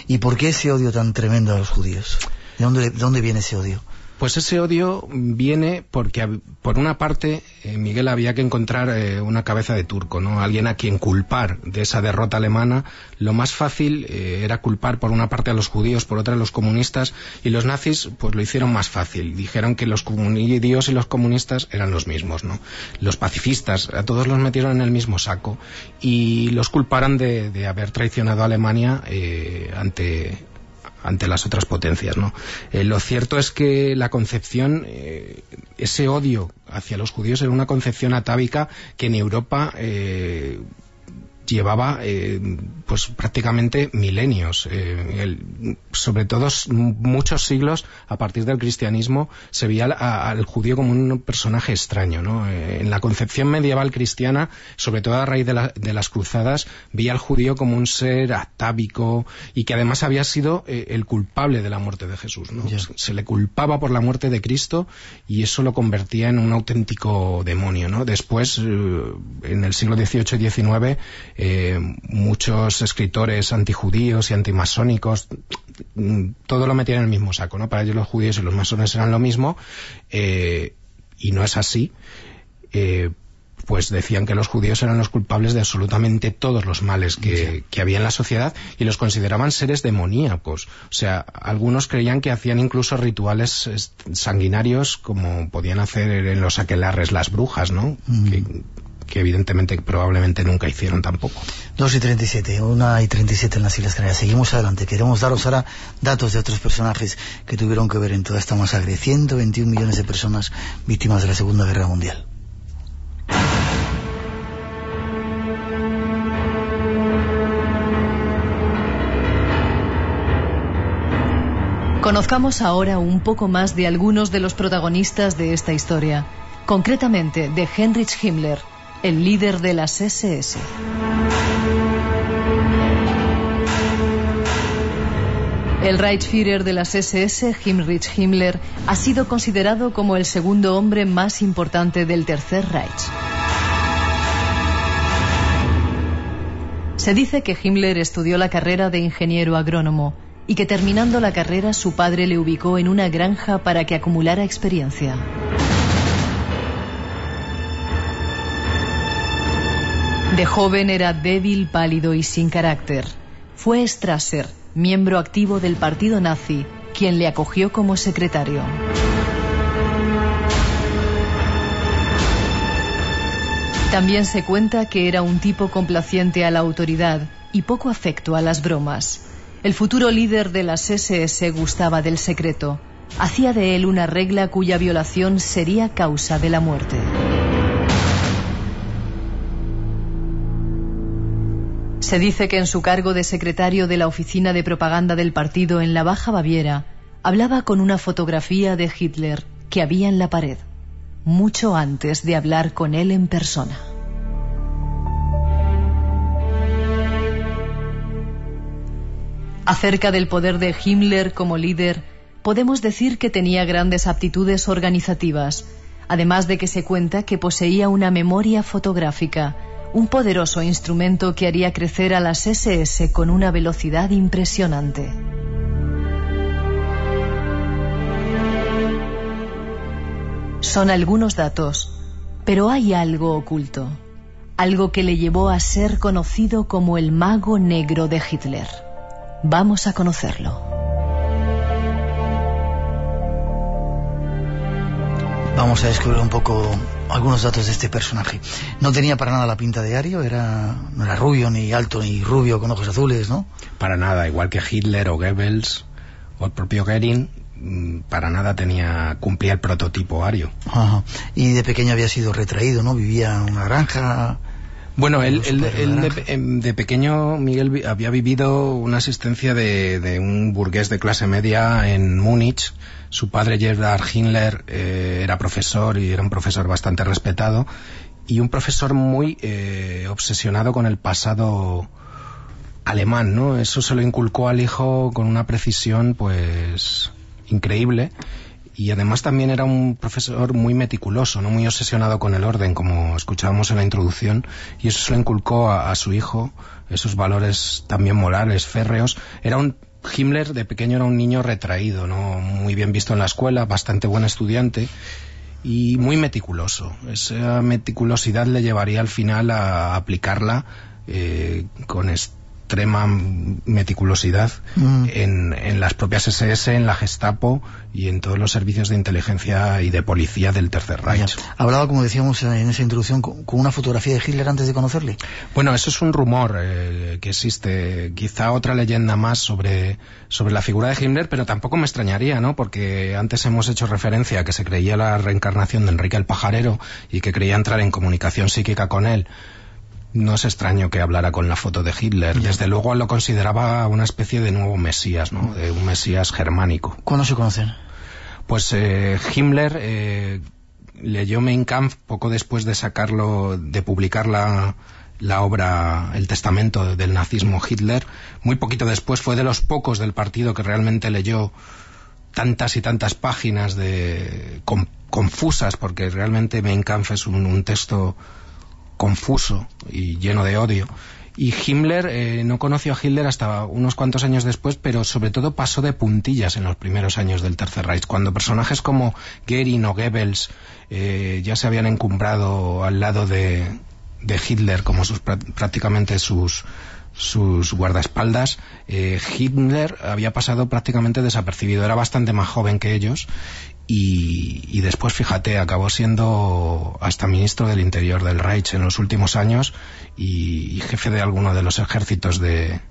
B: ¿Y por qué ese odio tan tremendo a los judíos? ¿De dónde, de dónde viene ese odio?
E: Pues ese odio viene porque, por una parte, eh, Miguel había que encontrar eh, una cabeza de turco, ¿no? Alguien a quien culpar de esa derrota alemana. Lo más fácil eh, era culpar por una parte a los judíos, por otra a los comunistas, y los nazis pues lo hicieron más fácil. Dijeron que los judíos y los comunistas eran los mismos, ¿no? Los pacifistas, a todos los metieron en el mismo saco y los culparon de, de haber traicionado a Alemania ante ante las otras potencias. ¿no? Eh, lo cierto es que la concepción, eh, ese odio hacia los judíos era una concepción atávica que en Europa eh, llevaba eh, pues prácticamente milenios eh, el, sobre todo muchos siglos a partir del cristianismo se veía al, al judío como un personaje extraño ¿no? eh, en la concepción medieval cristiana sobre todo a raíz de, la, de, las cruzadas veía al judío como un ser atávico y que además había sido el culpable de la muerte de Jesús ¿no? yeah. se le culpaba por la muerte de Cristo y eso lo convertía en un auténtico demonio ¿no? después en el siglo XVIII y XIX eh, muchos escritores antijudíos y antimasónicos todo lo metían en el mismo saco, ¿no? Para ellos los judíos y los masones eran lo mismo eh, y no es así. Eh, pues decían que los judíos eran los culpables de absolutamente todos los males que, que, había en la sociedad y los consideraban seres demoníacos. O sea, algunos creían que hacían incluso rituales sanguinarios como podían hacer en los aquelarres las brujas, ¿no? Mm. Que, que evidentemente probablemente nunca hicieron tampoco.
B: 2 y 37, 1 y 37 en las Islas Canarias. Seguimos adelante. Queremos daros ahora datos de otros personajes que tuvieron que ver en toda esta masacre. 121 millones de personas víctimas de la Segunda Guerra Mundial.
D: Conozcamos ahora un poco más de algunos de los protagonistas de esta historia, concretamente de Heinrich Himmler, el líder de las SS. El Reichsführer de las SS, Heinrich Himmler, ha sido considerado como el segundo hombre más importante del Tercer Reich. Se dice que Himmler estudió la carrera de ingeniero agrónomo y que terminando la carrera su padre le ubicó en una granja para que acumulara experiencia. De joven era débil, pálido y sin carácter. Fue Strasser, miembro activo del partido nazi, quien le acogió como secretario. También se cuenta que era un tipo complaciente a la autoridad y poco afecto a las bromas. El futuro líder de las SS gustaba del secreto. Hacía de él una regla cuya violación sería causa de la muerte. Se dice que en su cargo de secretario de la oficina de propaganda del partido en la Baja Baviera, hablaba con una fotografía de Hitler que había en la pared, mucho antes de hablar con él en persona. Acerca del poder de Himmler como líder, podemos decir que tenía grandes aptitudes organizativas, además de que se cuenta que poseía una memoria fotográfica, un poderoso instrumento que haría crecer a las SS con una velocidad impresionante. Son algunos datos, pero hay algo oculto, algo que le llevó a ser conocido como el mago negro de Hitler. Vamos a conocerlo.
B: Vamos a descubrir un poco algunos datos de este personaje. No tenía para nada la pinta de Ario, era, no era rubio, ni alto, ni rubio con ojos azules, ¿no?
E: Para nada, igual que Hitler o Goebbels o el propio Goering, mm, para nada tenía cumplía el prototipo ario.
B: Y de pequeño había sido retraído, ¿no? Vivía en una granja.
E: Bueno, él, em, de, pequeño, Miguel, había vivido una asistencia de, un burgués de clase media en Múnich. Su padre, Gerhard Himmler, eh, era profesor y era un profesor bastante respetado. Y un profesor muy eh, obsesionado con el pasado alemán, ¿no? Eso se lo inculcó al hijo con una precisión, pues, increíble y además también era un profesor muy meticuloso, no muy obsesionado con el orden, como escuchábamos en la introducción, y eso se lo inculcó a, su hijo, esos valores también morales, férreos. Era un Himmler de pequeño era un niño retraído, no muy bien visto en la escuela, bastante buen estudiante y muy meticuloso. Esa meticulosidad le llevaría al final a aplicarla eh, con este extrema meticulosidad mm. en, las propias SS, en la Gestapo y en todos los servicios de inteligencia y de policía del Tercer Reich.
B: Hablaba, como decíamos en esa introducción, con, una fotografía de Hitler antes de conocerle.
E: Bueno, eso es un rumor eh, que existe. Quizá otra leyenda más sobre, sobre la figura de Hitler, pero tampoco me extrañaría, ¿no? Porque antes hemos hecho referencia a que se creía la reencarnación de Enrique el Pajarero y que creía entrar en comunicación psíquica con él no es extraño que hablara con la foto de Hitler. Desde luego lo consideraba una especie de nuevo Mesías, ¿no? De un Mesías germánico.
B: ¿Cuándo se conocen?
E: Pues eh, Himmler eh, leyó Mein Kampf poco después de sacarlo, de publicar la, la obra El testamento del nazismo Hitler. Muy poquito después fue de los pocos del partido que realmente leyó tantas y tantas páginas de confusas, porque realmente Mein Kampf es un texto confuso y lleno de odio. Y Himmler eh, no conoció a Hitler hasta unos cuantos años después, pero sobre todo pasó de puntillas en los primeros años del Tercer Reich, cuando personajes como Goering o Goebbels eh, ya se habían encumbrado al lado de, de Hitler como sus, prácticamente sus, sus guardaespaldas, eh, Hitler había pasado prácticamente desapercibido. Era bastante más joven que ellos y, después, fíjate, acabó siendo hasta ministro del Interior del Reich en los últimos años y, jefe de alguno de los ejércitos de...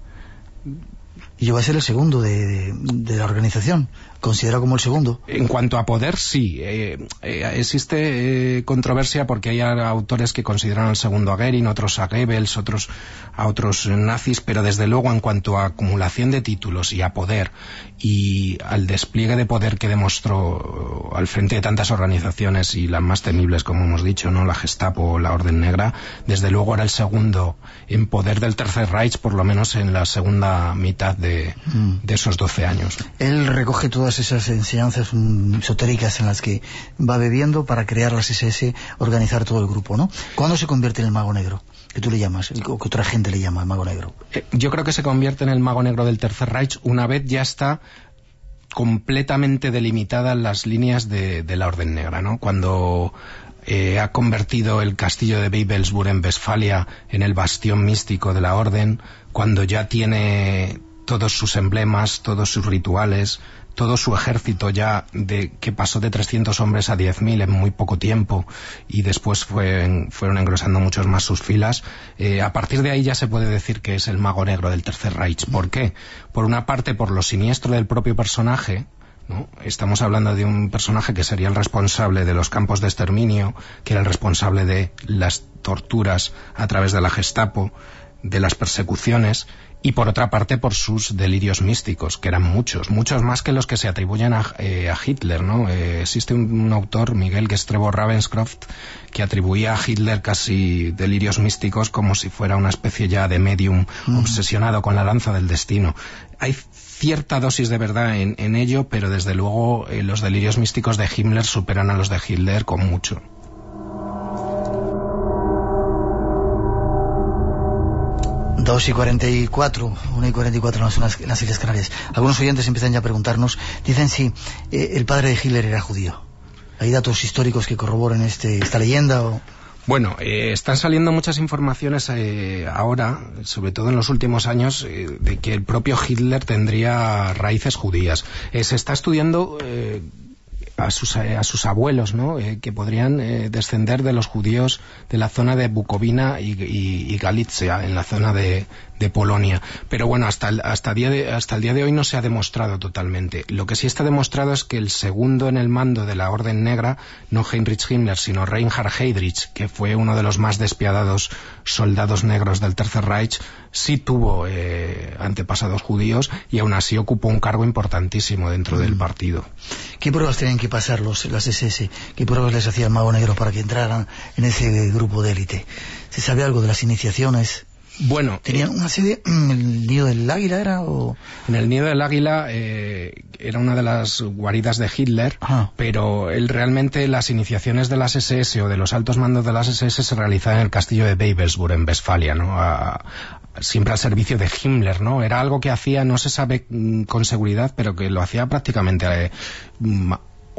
B: Y yo a ser el segundo de la organización considera como el segundo.
E: En cuanto a poder, sí. Eh, eh, existe eh, controversia porque hay autores que consideran al segundo a Goering, otros a Goebbels, otros a otros nazis, pero desde luego en cuanto a acumulación de títulos y a poder y al despliegue de poder que demostró al frente de tantas organizaciones y las más temibles, como hemos dicho, no la Gestapo o la Orden Negra, desde luego era el segundo en poder del Tercer Reich, por lo menos en la segunda mitad de, mm. de esos 12 años.
B: Él recoge todas esas enseñanzas esotéricas en las que va bebiendo para crear las SS, organizar todo el grupo, ¿no? ¿Cuándo se convierte en el mago negro? que tú le llamas, o que otra gente le llama el mago negro.
E: Eh, yo creo que se convierte en el mago negro del Tercer Reich una vez ya está completamente delimitadas las líneas de, la Orden Negra, ¿no? Cuando eh, ha convertido el castillo de Babelsburg en Westfalia en el bastión místico de la Orden, cuando ya tiene todos sus emblemas, todos sus rituales, todo su ejército ya de que pasó de 300 hombres a 10.000 en muy poco tiempo y después fueron engrosando muchos más sus filas, eh, a partir de ahí ya se puede decir que es el mago negro del Tercer Reich. ¿Por qué? Por una parte, por lo siniestro del propio personaje, ¿no? Estamos hablando de un personaje que sería el responsable de los campos de exterminio, que era el responsable de las torturas a través de la Gestapo, de las persecuciones, y por otra parte por sus delirios místicos, que eran muchos, muchos más que los que se atribuyen a, eh, Hitler, ¿no? Eh, existe un, autor, Miguel Gestrevo Ravenscroft, que atribuía a Hitler casi delirios místicos como si fuera una especie ya de medium mm. obsesionado con la lanza del destino. Hay cierta dosis de verdad en, ello, pero desde luego eh, los delirios místicos de Himmler superan a los de Hitler con mucho.
B: 2 y 44, 1 y 44 en las, en las Islas Canarias. Algunos oyentes empiezan ya a preguntarnos, dicen si eh, el padre de Hitler era judío. ¿Hay datos históricos que corroboren este, esta leyenda? O...
E: Bueno, eh, están saliendo muchas informaciones eh, ahora, sobre todo en los últimos años, de que el propio Hitler tendría raíces judías. se está estudiando a sus, a sus abuelos, ¿no? que podrían descender de los judíos de la zona de Bucovina y, y, y Galicia, en la zona de, de Polonia. Pero bueno, hasta el, hasta, día de, hasta el día de hoy no se ha demostrado totalmente. Lo que sí está demostrado es que el segundo en el mando de la Orden Negra, no Heinrich Himmler, sino Reinhard Heydrich, que fue uno de los más despiadados soldados negros del Tercer Reich, sí tuvo eh, antepasados judíos y aún así ocupó un cargo importantísimo dentro del mm. partido.
B: ¿Qué pruebas tenían que pasar los, las SS? ¿Qué pruebas les hacía el mago negro para que entraran en ese grupo de élite? ¿Se sabe algo de las iniciaciones?
E: Bueno,
B: ¿Tenían una sede en el nido del águila era o...?
E: En el nido del águila eh, era una de las guaridas de Hitler, pero él realmente las iniciaciones de las SS o de los altos mandos de las SS se realizaban en el castillo de Babelsburg en Westfalia, ¿no? siempre al servicio de Himmler, ¿no? Era algo que hacía, no se sabe mm, con seguridad, pero que lo hacía prácticamente eh,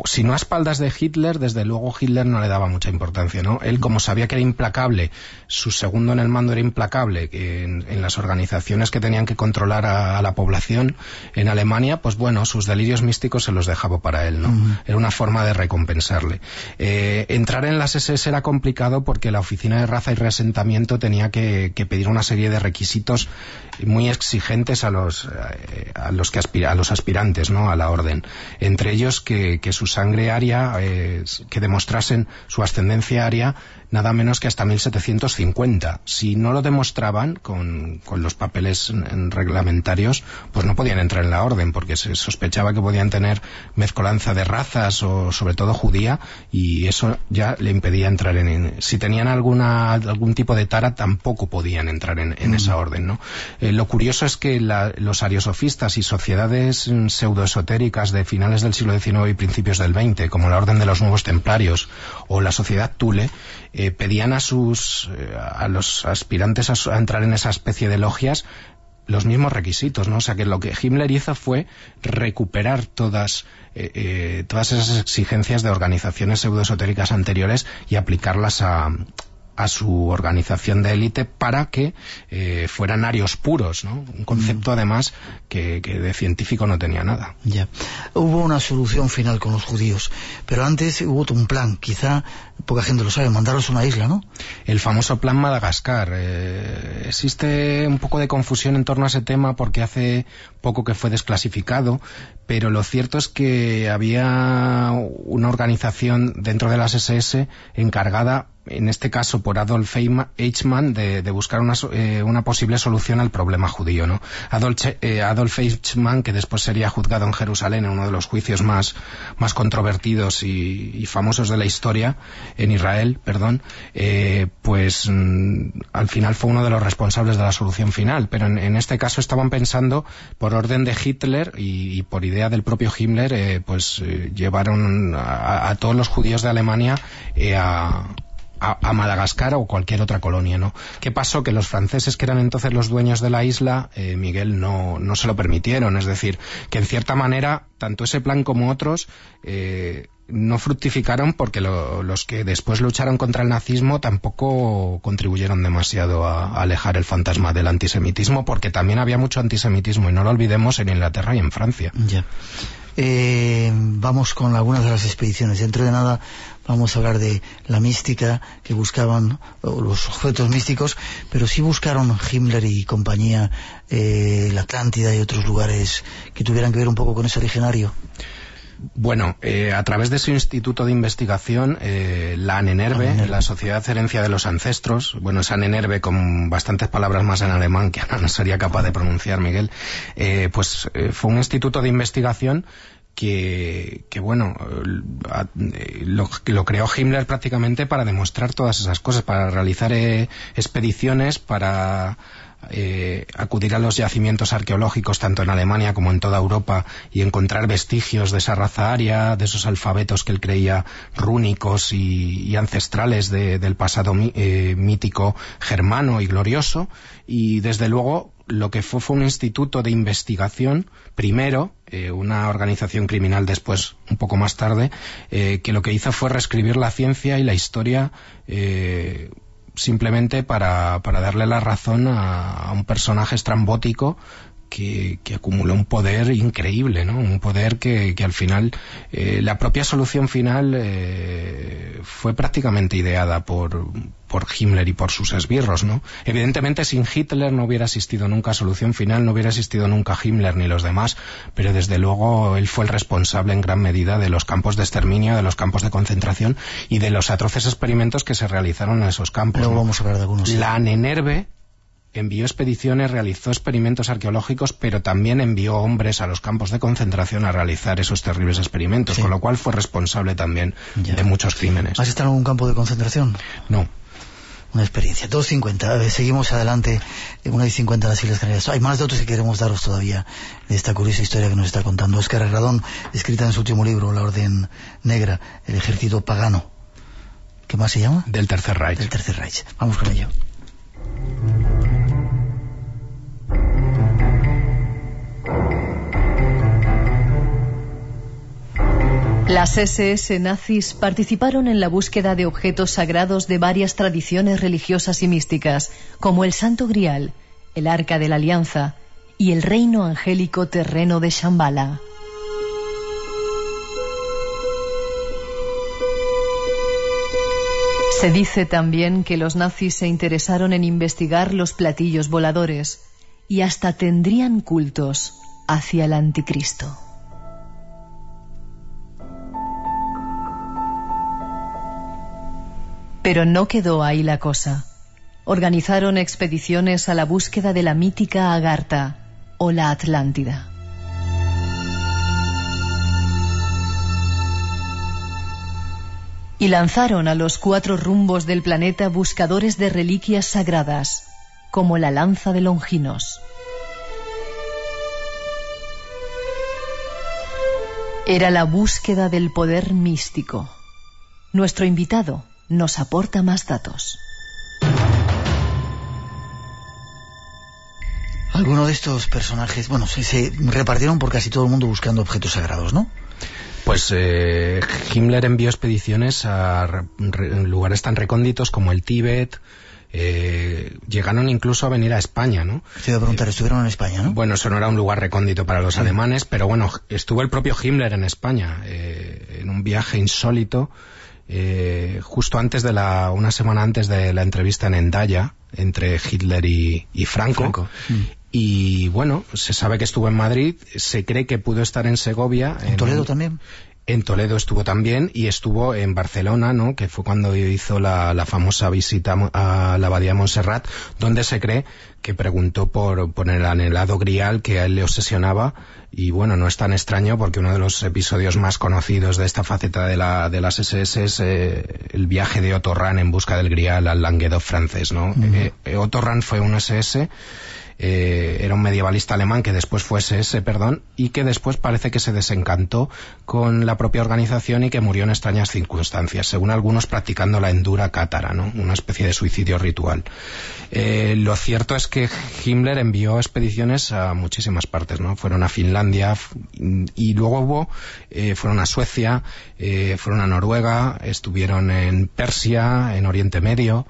E: si no a espaldas de Hitler, desde luego Hitler no le daba mucha importancia, ¿no? Él, como sabía que era implacable, su segundo en el mando era implacable en, en las organizaciones que tenían que controlar a, la población en Alemania, pues bueno, sus delirios místicos se los dejaba para él, ¿no? Era una forma de recompensarle. Eh, entrar en las SS era complicado porque la oficina de raza y resentamiento tenía que, pedir una serie de requisitos muy exigentes a los, eh, a los, que a los aspirantes, ¿no? A la orden. Entre ellos que, que su sangre aria, eh, que demostrasen su ascendencia aria nada menos que hasta 1750. Si no lo demostraban con, con los papeles reglamentarios, pues no podían entrar en la orden, porque se sospechaba que podían tener mezcolanza de razas o sobre todo judía, y eso ya le impedía entrar en... Si tenían alguna, algún tipo de tara, tampoco podían entrar en, en esa orden, ¿no? Eh, lo curioso es que la, los ariosofistas y sociedades pseudoesotéricas de finales del siglo XIX y principios del XX, como la Orden de los Nuevos Templarios o la Sociedad Thule, eh, pedían a sus eh, a los aspirantes a, entrar en esa especie de logias los mismos requisitos, ¿no? O sea que lo que Himmler hizo fue recuperar todas eh, todas esas exigencias de organizaciones pseudoesotéricas anteriores y aplicarlas a, a su organización de élite para que eh, fueran arios puros, ¿no? Un concepto mm. además que, de científico no tenía nada.
B: Ya. Hubo una solución final con los judíos, pero antes hubo un plan, quizá poca gente lo sabe, mandarlos a una isla, ¿no?
E: El famoso plan Madagascar. Eh, existe un poco de confusión en torno a ese tema porque hace poco que fue desclasificado, pero lo cierto es que había una organización dentro de las SS encargada en este caso por Adolf Eichmann, de, buscar eh, una, posible solución al problema judío. ¿no? Adolf, eh, Adolf, Eichmann, que después sería juzgado en Jerusalén en uno de los juicios más, más controvertidos y, famosos de la historia, en Israel, perdón, eh, pues mm, al final fue uno de los responsables de la solución final. Pero en, este caso estaban pensando, por orden de Hitler y, por idea del propio Himmler, pues llevaron a, a, todos los judíos de Alemania a a, Madagascar o cualquier otra colonia, ¿no? ¿Qué pasó? Que los franceses, que eran entonces los dueños de la isla, eh, Miguel, no, no se lo permitieron. Es decir, que en cierta manera, tanto ese plan como otros, eh, no fructificaron porque los que después lucharon contra el nazismo tampoco contribuyeron demasiado a, alejar el fantasma del antisemitismo porque también había mucho antisemitismo y no lo olvidemos en Inglaterra y en Francia.
B: Eh, vamos con algunas de las expediciones. Dentro de nada vamos a hablar de la mística que buscaban, los objetos místicos, pero sí buscaron Himmler y compañía eh, la Atlántida y otros lugares que tuvieran que ver un poco con ese originario.
E: Bueno, eh, a través de su instituto de investigación, eh, la ANENERVE, la Sociedad Herencia de los Ancestros, bueno, es ANENERVE con bastantes palabras más en alemán que no sería capaz de pronunciar, Miguel, eh, pues fue un instituto de investigación que, que bueno, lo, lo, creó Himmler prácticamente para demostrar todas esas cosas, para realizar expediciones, para eh, acudir a los yacimientos arqueológicos tanto en Alemania como en toda Europa y encontrar vestigios de esa raza aria, de esos alfabetos que él creía rúnicos y, ancestrales del pasado eh, mítico germano y glorioso. Y desde luego lo que fue fue un instituto de investigación primero eh, una organización criminal después un poco más tarde que lo que hizo fue reescribir la ciencia y la historia simplemente para, para darle la razón a, un personaje estrambótico que, acumuló un poder increíble, ¿no? Un poder que, al final, eh, la propia solución final eh, fue prácticamente ideada por, por Himmler y por sus esbirros, ¿no? Evidentemente sin Hitler no hubiera existido nunca solución final, no hubiera existido nunca Himmler ni los demás, pero desde luego él fue el responsable en gran medida de los campos de exterminio, de los campos de concentración y de los atroces experimentos que se realizaron en esos campos.
B: Luego vamos a hablar de algunos.
E: La Nenerve envió expediciones, realizó experimentos arqueológicos, pero también envió hombres a los campos de concentración a realizar esos terribles experimentos, con lo cual fue responsable también de muchos crímenes.
B: ¿Has estado en algún campo de concentración?
E: No
B: una experiencia. 2.50, seguimos adelante en una y 50 las Islas Canarias. Hay más datos que queremos daros todavía de esta curiosa historia que nos está contando Oscar Herradón, escrita en su último libro, La Orden Negra, el ejército pagano. ¿Qué más se llama?
E: Del Tercer Reich.
B: Del Tercer Reich. Vamos con ello.
D: Las SS nazis participaron en la búsqueda de objetos sagrados de varias tradiciones religiosas y místicas, como el Santo Grial, el Arca de la Alianza y el reino angélico terreno de Shambhala. Se dice también que los nazis se interesaron en investigar los platillos voladores y hasta tendrían cultos hacia el anticristo. Pero no quedó ahí la cosa. Organizaron expediciones a la búsqueda de la mítica Agartha o la Atlántida. Y lanzaron a los cuatro rumbos del planeta buscadores de reliquias sagradas, como la lanza de Longinos. Era la búsqueda del poder místico. Nuestro invitado, nos aporta más datos.
B: Algunos de estos personajes, bueno, se, repartieron por casi todo el mundo buscando objetos sagrados, ¿no?
E: Pues eh, Himmler envió expediciones a lugares tan recónditos como el Tíbet, eh, llegaron incluso a venir a España, ¿no?
B: Te iba a preguntar, estuvieron en España, ¿no?
E: Bueno, eso no era un lugar recóndito para los alemanes, pero bueno, estuvo el propio Himmler en España, eh, en un viaje insólito eh, justo antes de la, una semana antes de la entrevista en Endaya entre Hitler y, Franco. Mm. Y bueno, se sabe que estuvo en Madrid, se cree que pudo estar en Segovia.
B: ¿En, Toledo también?
E: En Toledo estuvo también y estuvo en Barcelona, ¿no? que fue cuando hizo la, la famosa visita a la abadía de Montserrat, donde se cree que preguntó por, por el anhelado grial que a él le obsesionaba y bueno, no es tan extraño porque uno de los episodios más conocidos de esta faceta de, la, de las SS es eh, el viaje de Otto Rahn en busca del grial al Languedoc francés, ¿no? Eh, eh, Otto Rahn fue un SS eh, era un medievalista alemán que después fue SS, perdón, y que después parece que se desencantó con la propia organización y que murió en extrañas circunstancias, según algunos practicando la endura cátara, ¿no? una especie de suicidio ritual. Eh, lo cierto es que Himmler envió expediciones a muchísimas partes, ¿no? Fueron a Finlandia y luego hubo, eh, fueron a Suecia, fueron a Noruega, estuvieron en Persia, en Oriente Medio,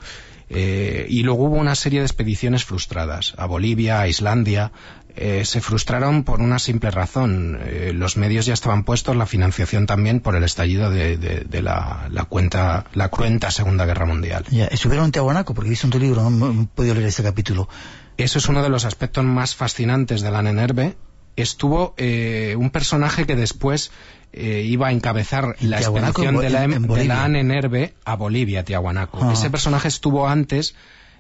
E: eh, y luego hubo una serie de expediciones frustradas a Bolivia, a Islandia. Eh, se frustraron por una simple razón. Eh, los medios ya estaban puestos, la financiación también por el estallido de, la, cuenta, la cruenta Segunda Guerra Mundial.
B: Ya, estuvieron en Tiahuanaco, porque he visto en tu libro, no he podido leer este capítulo.
E: Eso es uno de los aspectos más fascinantes de la Nenerve. Estuvo un personaje que después eh, iba a encabezar la expedición de la, de la a Bolivia, Tiahuanaco. Ah. Ese personaje estuvo antes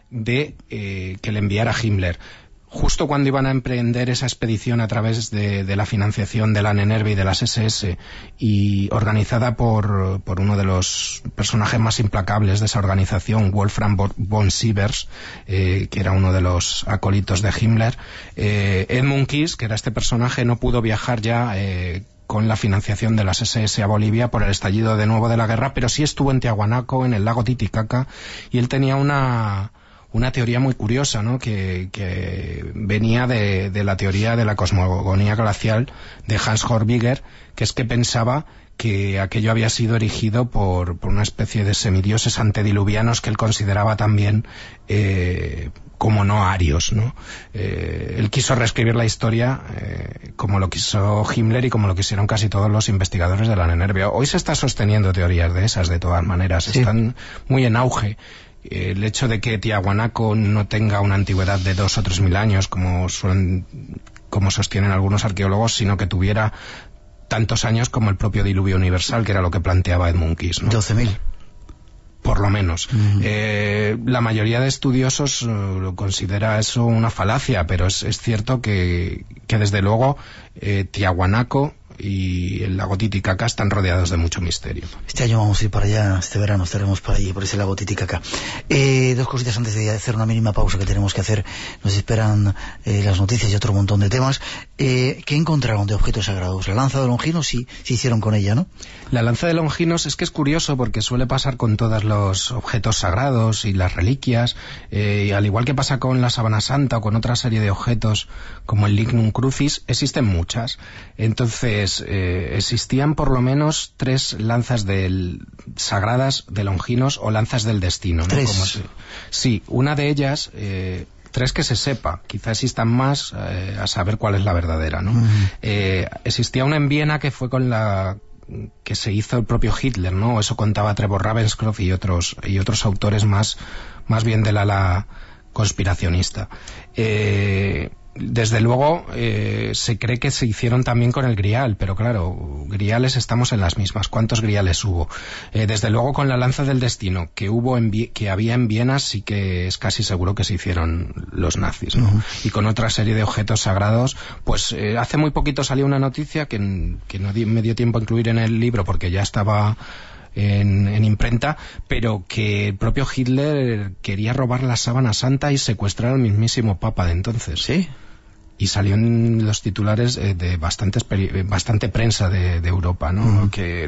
E: de eh, que le enviara Himmler. Justo cuando iban a emprender esa expedición a través de, la financiación de la ANNERVE y de las SS y organizada por, por, uno de los personajes más implacables de esa organización, Wolfram von Sievers, eh, que era uno de los acólitos de Himmler, Edmund Kiss, que era este personaje, no pudo viajar ya con la financiación de las SS a Bolivia por el estallido de nuevo de la guerra, pero sí estuvo en Tiahuanaco, en el lago Titicaca, y él tenía una, una teoría muy curiosa, ¿no? Que, venía de, la teoría de la cosmogonía glacial de Hans Horbiger, que es que pensaba que aquello había sido erigido por, una especie de semidioses antediluvianos que él consideraba también eh, como no arios, ¿no? Eh, él quiso reescribir la historia eh, como lo quiso Himmler y como lo quisieron casi todos los investigadores de la NENERVIA. Hoy se está sosteniendo teorías de esas, de todas maneras, están muy en auge el hecho de que Tiahuanaco no tenga una antigüedad de dos o tres mil años, como suelen, como sostienen algunos arqueólogos, sino que tuviera tantos años como el propio diluvio universal, que era lo que planteaba Edmund Kiss. ¿no?
B: 12.000
E: por lo menos. Eh, la mayoría de estudiosos eh, lo considera eso una falacia, pero es, cierto que, que, desde luego eh, Tiahuanaco y el lago Titicaca están rodeados de mucho misterio.
B: Este año vamos a ir para allá, este verano estaremos por allí, por ese lago Titicaca. Eh, dos cositas antes de hacer una mínima pausa que tenemos que hacer. Nos esperan eh, las noticias y otro montón de temas. Eh, ¿Qué encontraron de objetos sagrados? La lanza de Longinos sí, sí hicieron con ella, ¿no?
E: La lanza de Longinos es que es curioso porque suele pasar con todos los objetos sagrados y las reliquias, eh, al igual que pasa con la Sabana Santa o con otra serie de objetos como el Lignum Crucis, existen muchas. Entonces, eh, existían por lo menos tres lanzas del, sagradas de Longinos o lanzas del destino.
B: ¿Tres?
E: sí, una de ellas... Eh, tres que se sepa, quizá existan más eh, a saber cuál es la verdadera, ¿no? existía una en Viena que fue con la que se hizo el propio Hitler, ¿no? Eso contaba Trevor Ravenscroft y otros y otros autores más más bien del ala conspiracionista. Eh, desde luego eh, se cree que se hicieron también con el grial, pero claro, griales estamos en las mismas. ¿Cuántos griales hubo? Eh, desde luego con la lanza del destino que hubo en, que había en Viena sí que es casi seguro que se hicieron los nazis, ¿no? Y con otra serie de objetos sagrados, pues eh, hace muy poquito salió una noticia que, que no me dio tiempo a incluir en el libro porque ya estaba en, imprenta, pero que el propio Hitler quería robar la sábana santa y secuestrar al mismísimo Papa de entonces.
B: Sí
E: y salió en los titulares eh, de bastantes bastante prensa de, Europa, ¿no? Que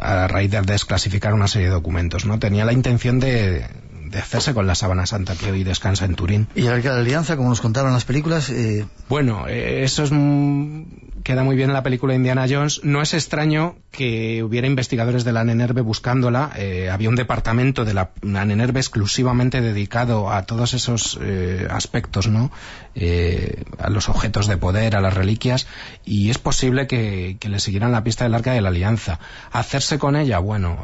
E: a raíz de desclasificar una serie de documentos, ¿no? Tenía la intención de, de hacerse con la sábana santa que hoy descansa en Turín.
B: ¿Y la alianza, como nos contaron las películas? Eh...
E: Bueno, eh, eso es queda muy bien en la película Indiana Jones. No es extraño que hubiera investigadores de la NENERVE buscándola. Eh, había un departamento de la, NENERVE exclusivamente dedicado a todos esos eh, aspectos, ¿no? a los objetos de poder, a las reliquias, y es posible que, le siguieran la pista del arca de la alianza. Hacerse con ella, bueno,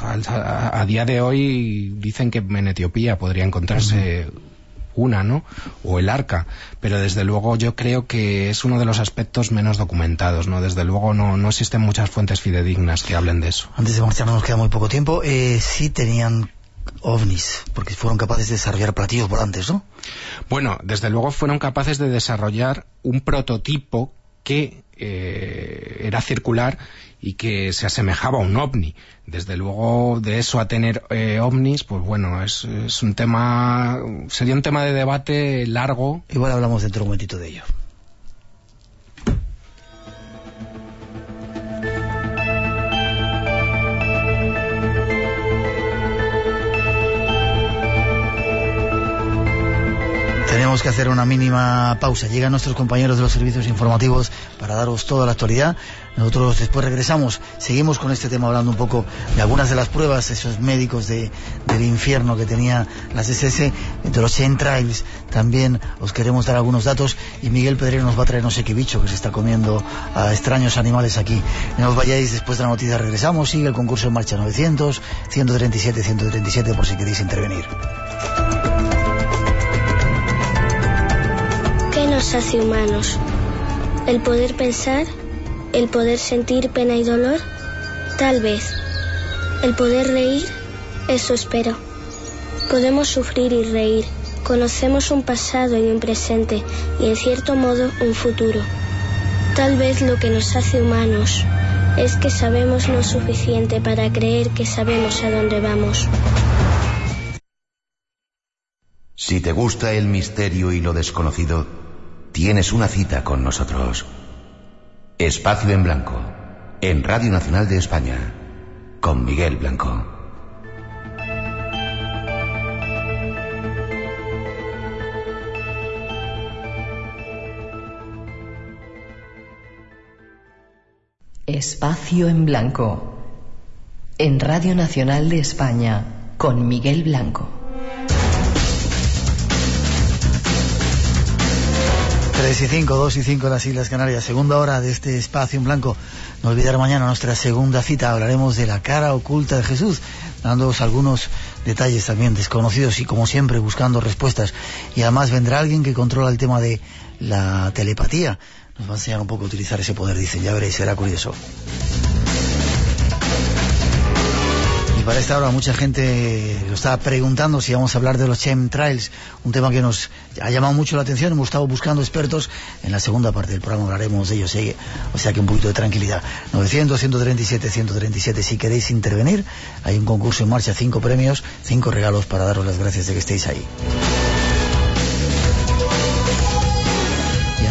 E: a, a, día de hoy dicen que en Etiopía podría encontrarse una, ¿no? O el arca. Pero desde luego yo creo que es uno de los aspectos menos documentados, ¿no? Desde luego no, no existen muchas fuentes fidedignas que hablen de eso.
B: Antes de marchar, nos queda muy poco tiempo. Eh, sí tenían ovnis, porque fueron capaces de desarrollar platillos volantes, ¿no?
E: Bueno, desde luego fueron capaces de desarrollar un prototipo que eh, era circular y que se asemejaba a un ovni. Desde luego, de eso a tener eh, ovnis, pues bueno, es, es, un tema, sería un tema de debate largo.
B: Igual hablamos dentro de un momentito de ello. Tenemos que hacer una mínima pausa. Llegan nuestros compañeros de los servicios informativos para daros toda la actualidad. Nosotros después regresamos, seguimos con este tema hablando un poco de algunas de las pruebas, esos médicos de, del infierno que tenía las SS, de los Trails. También os queremos dar algunos datos y Miguel Pedrero nos va a traer no sé qué bicho que se está comiendo a extraños animales aquí. No os vayáis después de la noticia, regresamos, sigue el concurso en marcha 900, 137, 137 por si queréis intervenir.
H: Nos hace humanos? ¿El poder pensar? ¿El poder sentir pena y dolor? Tal vez. ¿El poder reír? Eso espero. Podemos sufrir y reír. Conocemos un pasado y un presente y en cierto modo un futuro. Tal vez lo que nos hace humanos es que sabemos lo suficiente para creer que sabemos a dónde vamos.
A: Si te gusta el misterio y lo desconocido, tienes una cita con nosotros. Espacio en Blanco, en Radio Nacional de España, con Miguel Blanco.
D: Espacio en Blanco, en Radio Nacional de España, con Miguel Blanco.
B: 3 y 5, 2 y 5 en las Islas Canarias. Segunda hora de este espacio en blanco. No olvidar mañana nuestra segunda cita. Hablaremos de la cara oculta de Jesús, dándoos algunos detalles también desconocidos y como siempre buscando respuestas. Y además vendrá alguien que controla el tema de la telepatía. Nos va a enseñar un poco a utilizar ese poder, dicen. Ya veréis, será curioso. Para esta hora mucha gente lo preguntando si vamos a hablar de los chemtrails, un tema que nos ha llamado mucho la atención, hemos estado buscando expertos, en la segunda parte del programa hablaremos de ellos, ¿eh? o sea que un poquito de tranquilidad. 900, 137, 137, si queréis intervenir, hay un concurso en marcha, cinco premios, cinco regalos para daros las gracias de que estéis ahí.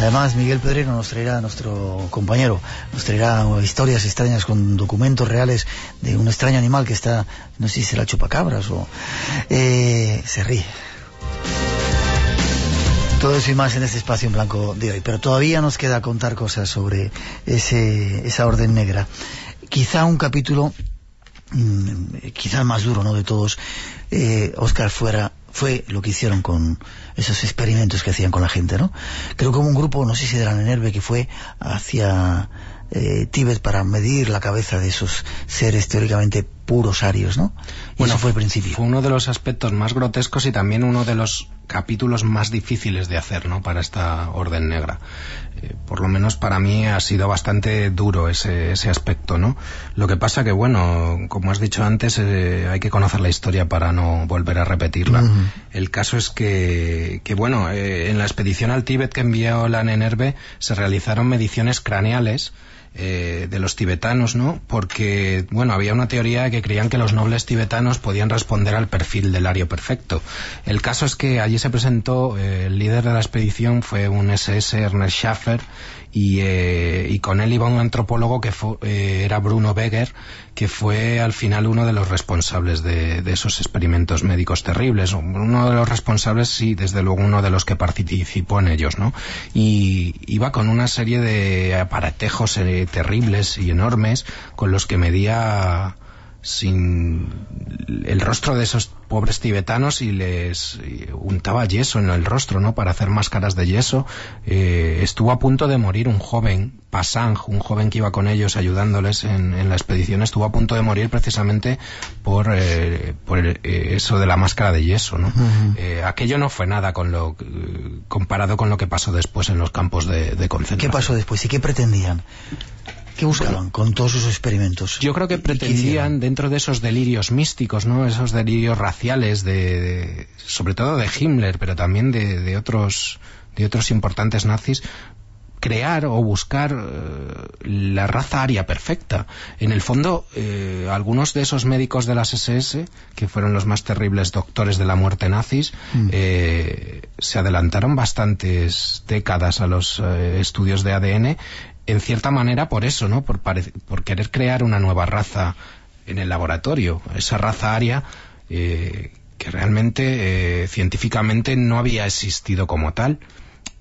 B: Además Miguel Pedrero nos traerá, nuestro compañero, nos traerá historias extrañas con documentos reales de un extraño animal que está, no sé si será chupacabras o... Eh, se ríe. Todo eso y más en este espacio en blanco de hoy. Pero todavía nos queda contar cosas sobre ese, esa orden negra. Quizá un capítulo, mm, quizá el más duro ¿no? de todos, eh, Oscar fuera fue lo que hicieron con esos experimentos que hacían con la gente, ¿no? Creo que hubo un grupo, no sé si de la Nenerve, que fue hacia eh, Tíbet para medir la cabeza de esos seres teóricamente puros arios, ¿no?
E: bueno, eso fue el principio. Fue uno de los aspectos más grotescos y también uno de los capítulos más difíciles de hacer, ¿no? Para esta orden negra. Eh, por lo menos para mí ha sido bastante duro ese, ese aspecto, ¿no? Lo que pasa que, bueno, como has dicho antes, eh, hay que conocer la historia para no volver a repetirla. El caso es que, que bueno, eh, en la expedición al Tíbet que envió la Nenerve se realizaron mediciones craneales eh, de los tibetanos, ¿no? Porque, bueno, había una teoría que creían que los nobles tibetanos podían responder al perfil del ario perfecto. El caso es que allí se presentó, eh, el líder de la expedición fue un SS, Ernest Schaffer, y, eh, y con él iba un antropólogo que eh, era Bruno Beger, que fue al final uno de los responsables de, de, esos experimentos médicos terribles. Uno de los responsables, sí, desde luego uno de los que participó en ellos, ¿no? Y iba con una serie de aparatejos eh, terribles y enormes con los que medía sin el rostro de esos pobres tibetanos y les untaba yeso en el rostro, ¿no? Para hacer máscaras de yeso. Eh, estuvo a punto de morir un joven, Pasang, un joven que iba con ellos ayudándoles en, la expedición, estuvo a punto de morir precisamente por, eh, por eh, eso de la máscara de yeso, ¿no? aquello no fue nada con lo comparado con lo que pasó después en los campos de, de concentración.
B: ¿Qué pasó después y qué pretendían? ¿Qué buscaban con todos esos experimentos?
E: Yo creo que pretendían, dentro de esos delirios místicos, ¿no? Esos delirios raciales de, sobre todo de Himmler, pero también de, otros, de otros importantes nazis, crear o buscar eh, la raza aria perfecta. En el fondo, eh, algunos de esos médicos de las SS, que fueron los más terribles doctores de la muerte nazis, mm. eh, se adelantaron bastantes décadas a los estudios de ADN en cierta manera por eso, ¿no? Por, por querer crear una nueva raza en el laboratorio, esa raza aria eh, que realmente eh, científicamente no había existido como tal.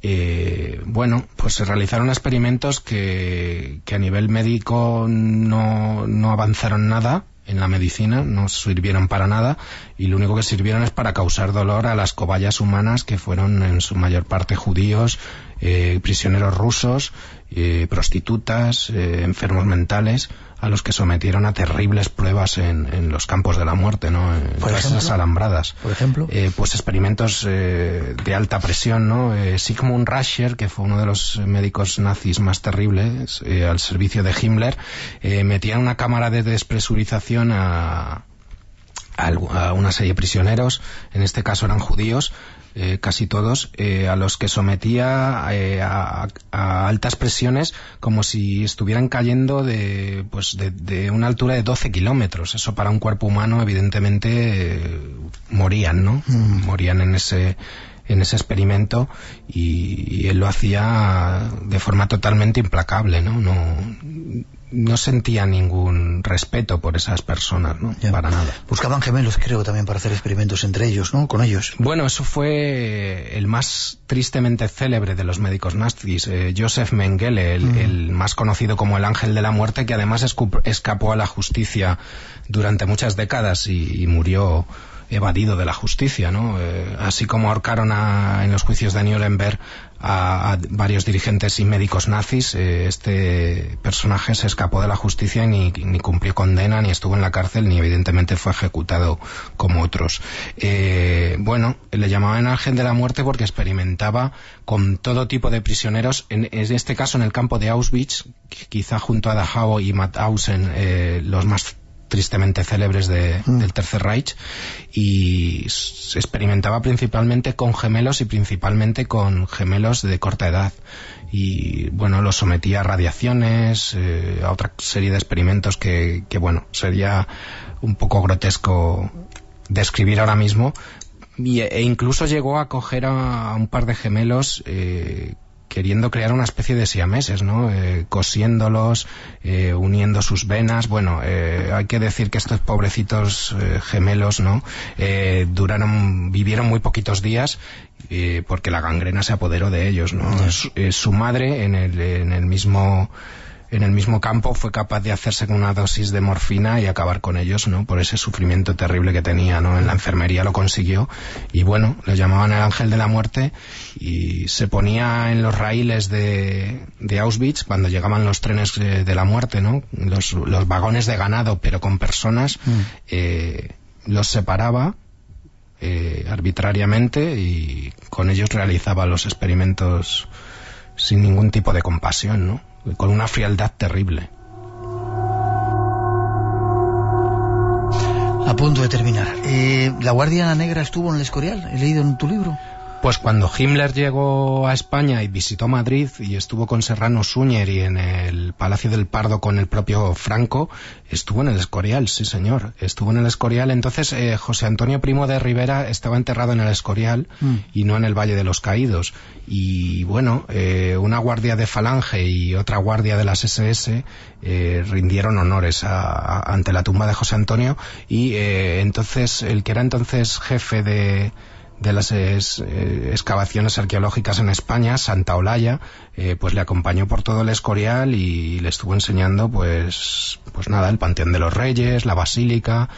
E: Eh, bueno, pues se realizaron experimentos que, que a nivel médico no, no avanzaron nada, en la medicina, no sirvieron para nada y lo único que sirvieron es para causar dolor a las cobayas humanas que fueron en su mayor parte judíos, eh, prisioneros rusos, eh, prostitutas, eh, enfermos mentales, a los que sometieron a terribles pruebas en, los campos de la muerte, ¿no? En esas alambradas.
B: Por ejemplo.
E: pues experimentos de alta presión, ¿no? Sigmund Rascher, que fue uno de los médicos nazis más terribles al servicio de Himmler, metía una cámara de despresurización a a una serie de prisioneros, en este caso eran judíos, eh, casi todos, eh, a los que sometía eh, a, altas presiones como si estuvieran cayendo de, pues de, una altura de 12 kilómetros. Eso para un cuerpo humano, evidentemente, morían, ¿no? Mm. Morían en ese en ese experimento y, él lo hacía de forma totalmente implacable, ¿no? No, no sentía ningún respeto por esas personas, ¿no? Para nada.
B: Buscaban gemelos, creo, también para hacer experimentos entre ellos, ¿no? Con ellos.
E: Bueno, eso fue el más tristemente célebre de los médicos nazis, eh, Joseph Mengele, mm. el, más conocido como el ángel de la muerte, que además escapó a la justicia durante muchas décadas y murió evadido de la justicia, ¿no? Eh, así como ahorcaron en los juicios de Nuremberg a, varios dirigentes y médicos nazis, eh, este personaje se escapó de la justicia ni, ni, cumplió condena, ni estuvo en la cárcel, ni evidentemente fue ejecutado como otros. Eh, bueno, le llamaban ángel de la muerte porque experimentaba con todo tipo de prisioneros, en, este caso en el campo de Auschwitz, quizá junto a Dachau y Mauthausen, los más tristemente célebres mm. del Tercer Reich y se experimentaba principalmente con gemelos y principalmente con gemelos de corta edad y bueno, los sometía a radiaciones, eh, a otra serie de experimentos que, bueno, sería un poco grotesco describir ahora mismo e incluso llegó a coger a, un par de gemelos eh, queriendo crear una especie de siameses, ¿no? Eh, cosiéndolos, eh, uniendo sus venas. Bueno, eh, hay que decir que estos pobrecitos gemelos, ¿no? duraron, vivieron muy poquitos días porque la gangrena se apoderó de ellos, ¿no? Su, madre en el, en el mismo en el mismo campo fue capaz de hacerse con una dosis de morfina y acabar con ellos, ¿no? Por ese sufrimiento terrible que tenía, ¿no? En la enfermería lo consiguió y bueno, le llamaban el ángel de la muerte y se ponía en los raíles de, Auschwitz cuando llegaban los trenes de, la muerte, ¿no? Los, vagones de ganado, pero con personas, mm. eh, los separaba eh, arbitrariamente y con ellos realizaba los experimentos sin ningún tipo de compasión, ¿no? Con una frialdad terrible.
B: A punto de terminar. Eh, ¿La Guardia Negra estuvo en el Escorial? He leído en tu libro.
E: Pues cuando Himmler llegó a España y visitó Madrid y estuvo con Serrano Suñer y en el Palacio del Pardo con el propio Franco, estuvo en el Escorial, sí señor, estuvo en el Escorial. Entonces eh, José Antonio Primo de Rivera estaba enterrado en el Escorial mm. y no en el Valle de los Caídos. Y bueno, eh, una guardia de Falange y otra guardia de las SS eh, rindieron honores ante la tumba de José Antonio y entonces el que era entonces jefe de de las eh, excavaciones arqueológicas en España, Santa Olaya, eh, pues le acompañó por todo el Escorial y le estuvo enseñando, pues, pues nada, el Panteón de los Reyes, la Basílica,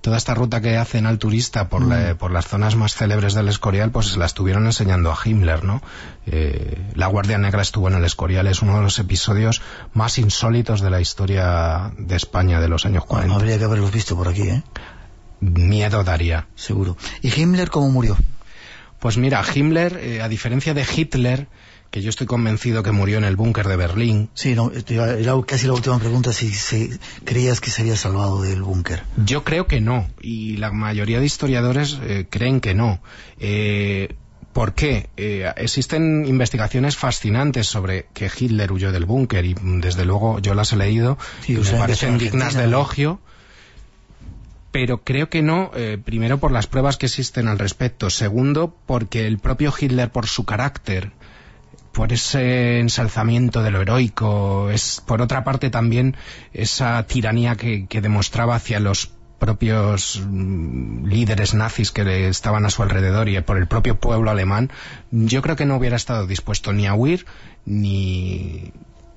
E: toda esta ruta que hacen al turista por, mm. por las zonas más célebres del Escorial, pues se la estuvieron enseñando a Himmler, ¿no? Eh, la Guardia Negra estuvo en el Escorial, es uno de los episodios más insólitos de la historia de España de los años 40.
B: habría que haberlos visto por aquí, ¿eh?
E: Miedo daría.
B: Seguro. ¿Y Himmler cómo murió?
E: Pues mira, Himmler, eh, a diferencia de Hitler, que yo estoy convencido que murió en el búnker de Berlín.
B: Sí, no, era casi la última pregunta, si, creías que se había salvado del búnker.
E: Yo creo que no, y la mayoría de historiadores eh, creen que no. Eh, ¿Por qué? existen investigaciones fascinantes sobre que Hitler huyó del búnker y desde luego yo las he leído y me parecen dignas de elogio pero creo que no, eh, primero por las pruebas que existen al respecto, segundo porque el propio Hitler por su carácter, por ese ensalzamiento de lo heroico, es por otra parte también esa tiranía que, demostraba hacia los propios mm, líderes nazis que estaban a su alrededor y por el propio pueblo alemán, yo creo que no hubiera estado dispuesto ni a huir ni,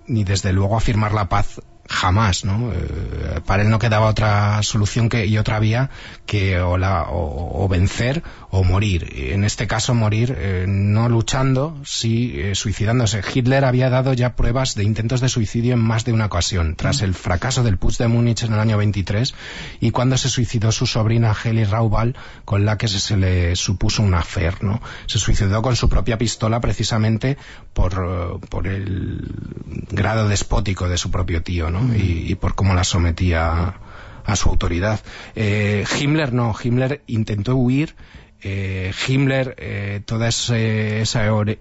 E: ni desde luego a firmar la paz jamás, ¿no? Eh, para él no quedaba otra solución que, y otra vía que o, la, o, vencer o morir. En este caso morir eh, no luchando, sí eh, suicidándose. Hitler había dado ya pruebas de intentos de suicidio en más de una ocasión, tras el fracaso del Putsch de Múnich en el año 23 y cuando se suicidó su sobrina Heli Raubal, con la que se, le supuso un afer, ¿no? Se suicidó con su propia pistola precisamente por, por el grado despótico de su propio tío, ¿no? Y, por cómo la sometía a, su autoridad. Eh, Himmler no, Himmler intentó huir eh, Himmler, eh, toda esa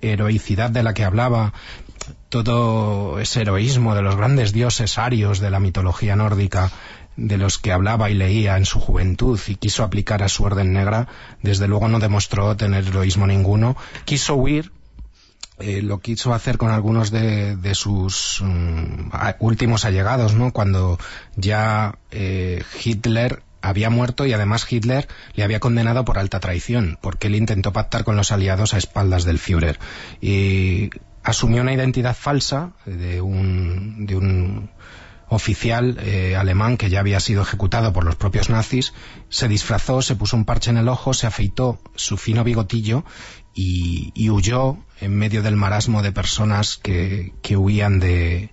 E: heroicidad de la que hablaba, todo ese heroísmo de los grandes dioses arios de la mitología nórdica, de los que hablaba y leía en su juventud y quiso aplicar a su orden negra, desde luego no demostró tener heroísmo ninguno. Quiso huir eh, lo quiso hacer con algunos de, sus mm, últimos allegados, ¿no? Cuando ya eh, Hitler había muerto y además Hitler le había condenado por alta traición, porque él intentó pactar con los aliados a espaldas del Führer. Y asumió una identidad falsa de un, de un oficial eh, alemán que ya había sido ejecutado por los propios nazis, se disfrazó, se puso un parche en el ojo, se afeitó su fino bigotillo y, huyó en medio del marasmo de personas que, que, huían de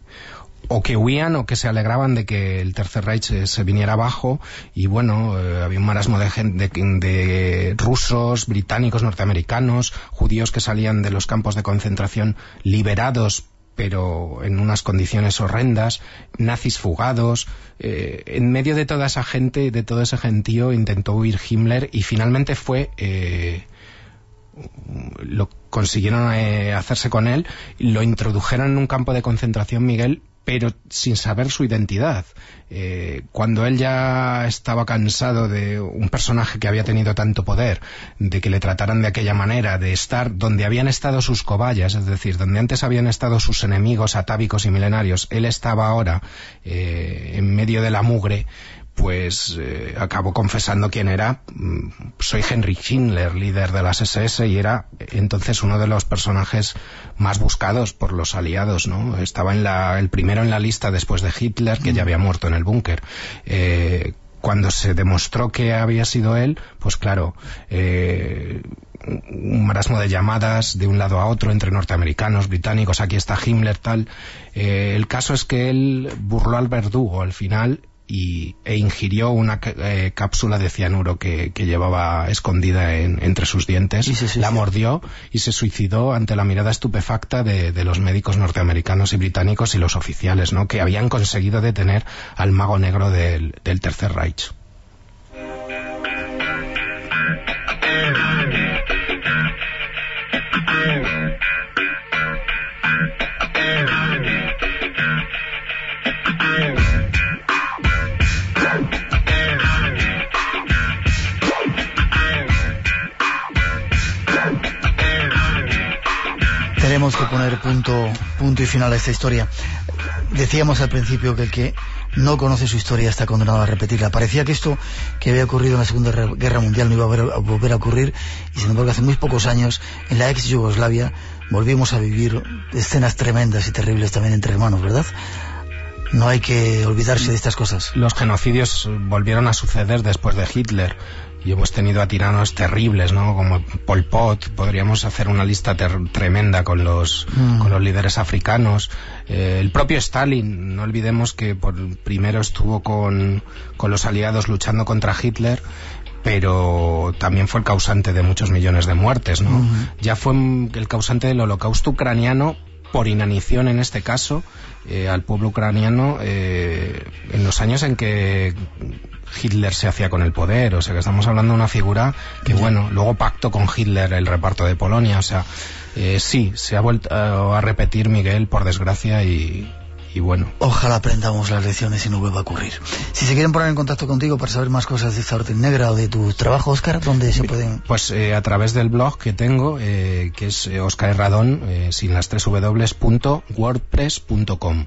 E: o que huían o que se alegraban de que el Tercer Reich se, viniera abajo. Y bueno, eh, había un marasmo de, de, de, rusos, británicos, norteamericanos, judíos que salían de los campos de concentración liberados pero en unas condiciones horrendas, nazis fugados, eh, en medio de toda esa gente, de todo ese gentío, intentó huir Himmler y finalmente fue eh, lo consiguieron eh, hacerse con él, lo introdujeron en un campo de concentración, Miguel, pero sin saber su identidad. Eh, cuando él ya estaba cansado de un personaje que había tenido tanto poder, de que le trataran de aquella manera, de estar donde habían estado sus cobayas, es decir, donde antes habían estado sus enemigos atávicos y milenarios, él estaba ahora eh, en medio de la mugre, pues eh, acabó confesando quién era. Mm, soy Henry Schindler, líder de las SS, y era entonces uno de los personajes más buscados por los aliados, ¿no? Estaba en la, el primero en la lista después de Hitler, que ya había muerto en el búnker. Eh, cuando se demostró que había sido él, pues claro, eh, un marasmo de llamadas de un lado a otro entre norteamericanos, británicos, aquí está Himmler, tal. el caso es que él burló al verdugo al final y, e ingirió una eh, cápsula de cianuro que, llevaba escondida entre sus dientes, la mordió y se suicidó ante la mirada estupefacta de, los médicos norteamericanos y británicos y los oficiales, ¿no? que habían conseguido detener al mago negro del Tercer Reich.
B: Tenemos que poner punto, punto y final a esta historia. Decíamos al principio que el que no conoce su historia está condenado a repetirla. Parecía que esto que había ocurrido en la Segunda Guerra Mundial no iba a, volver a ocurrir y sin embargo hace muy pocos años en la ex Yugoslavia volvimos a vivir escenas tremendas y terribles también entre hermanos, ¿verdad? No hay que olvidarse de estas cosas.
E: Los genocidios volvieron a suceder después de Hitler y hemos tenido a tiranos terribles, ¿no? Como Pol Pot, podríamos hacer una lista tremenda con los, mm. con los líderes africanos. Eh, el propio Stalin, no olvidemos que por, primero estuvo con, con los aliados luchando contra Hitler, pero también fue el causante de muchos millones de muertes, ¿no? Mm. Ya fue el causante del holocausto ucraniano por inanición en este caso eh, al pueblo ucraniano eh, en los años en que Hitler se hacía con el poder, o sea que estamos hablando de una figura que bueno, luego pactó con Hitler el reparto de Polonia, o sea, eh, sí, se ha vuelto a repetir Miguel por desgracia y, y bueno.
B: Ojalá aprendamos las lecciones y no vuelva a ocurrir. Si se quieren poner en contacto contigo para saber más cosas de esta orden negra o de tu trabajo, Oscar, ¿dónde se pueden...?
E: Pues eh, a través del blog que tengo, eh, que es eh, Oscar Herradón, sin las tres w.wordpress.com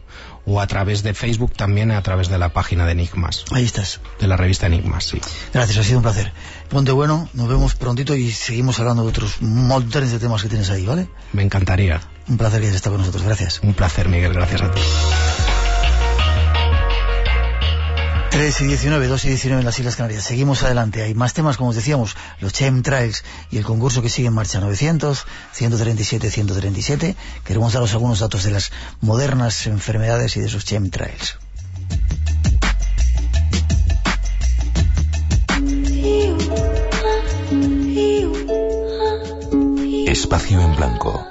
E: o a través de Facebook también a través de la página de Enigmas.
B: Ahí estás.
E: De la revista Enigmas, sí.
B: Gracias, ha sido un placer. Ponte bueno, nos vemos prontito y seguimos hablando de otros montones de temas que tienes ahí, ¿vale?
E: Me encantaría.
B: Un placer que hayas estado con nosotros, gracias.
E: Un placer, Miguel, gracias a ti.
B: 3 y 19, 2 y 19 en las Islas Canarias. Seguimos adelante. Hay más temas, como os decíamos, los chemtrails y el concurso que sigue en marcha. 900, 137, 137. Queremos daros algunos datos de las modernas enfermedades y de sus chemtrails.
F: Espacio en blanco.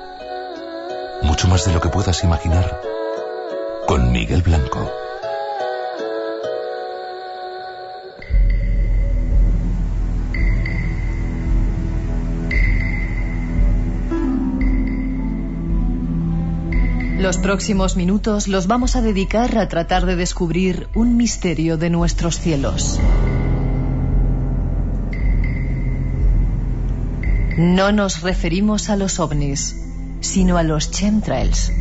F: Mucho más de lo que puedas imaginar. Con Miguel Blanco.
D: Los próximos minutos los vamos a dedicar a tratar de descubrir un misterio de nuestros cielos. No nos referimos a los ovnis, sino a los chemtrails.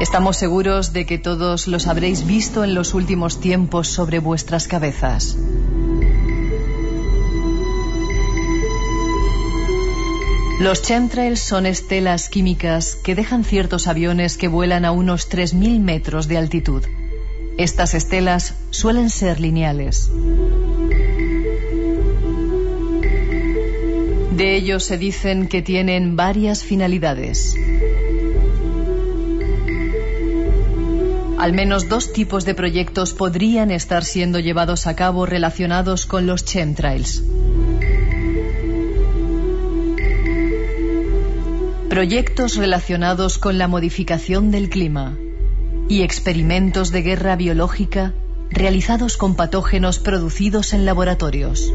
D: Estamos seguros de que todos los habréis visto en los últimos tiempos sobre vuestras cabezas. Los chemtrails son estelas químicas que dejan ciertos aviones que vuelan a unos 3.000 metros de altitud. Estas estelas suelen ser lineales. De ellos se dicen que tienen varias finalidades. Al menos dos tipos de proyectos podrían estar siendo llevados a cabo relacionados con los chemtrails. Proyectos relacionados con la modificación del clima y experimentos de guerra biológica realizados con patógenos producidos en laboratorios.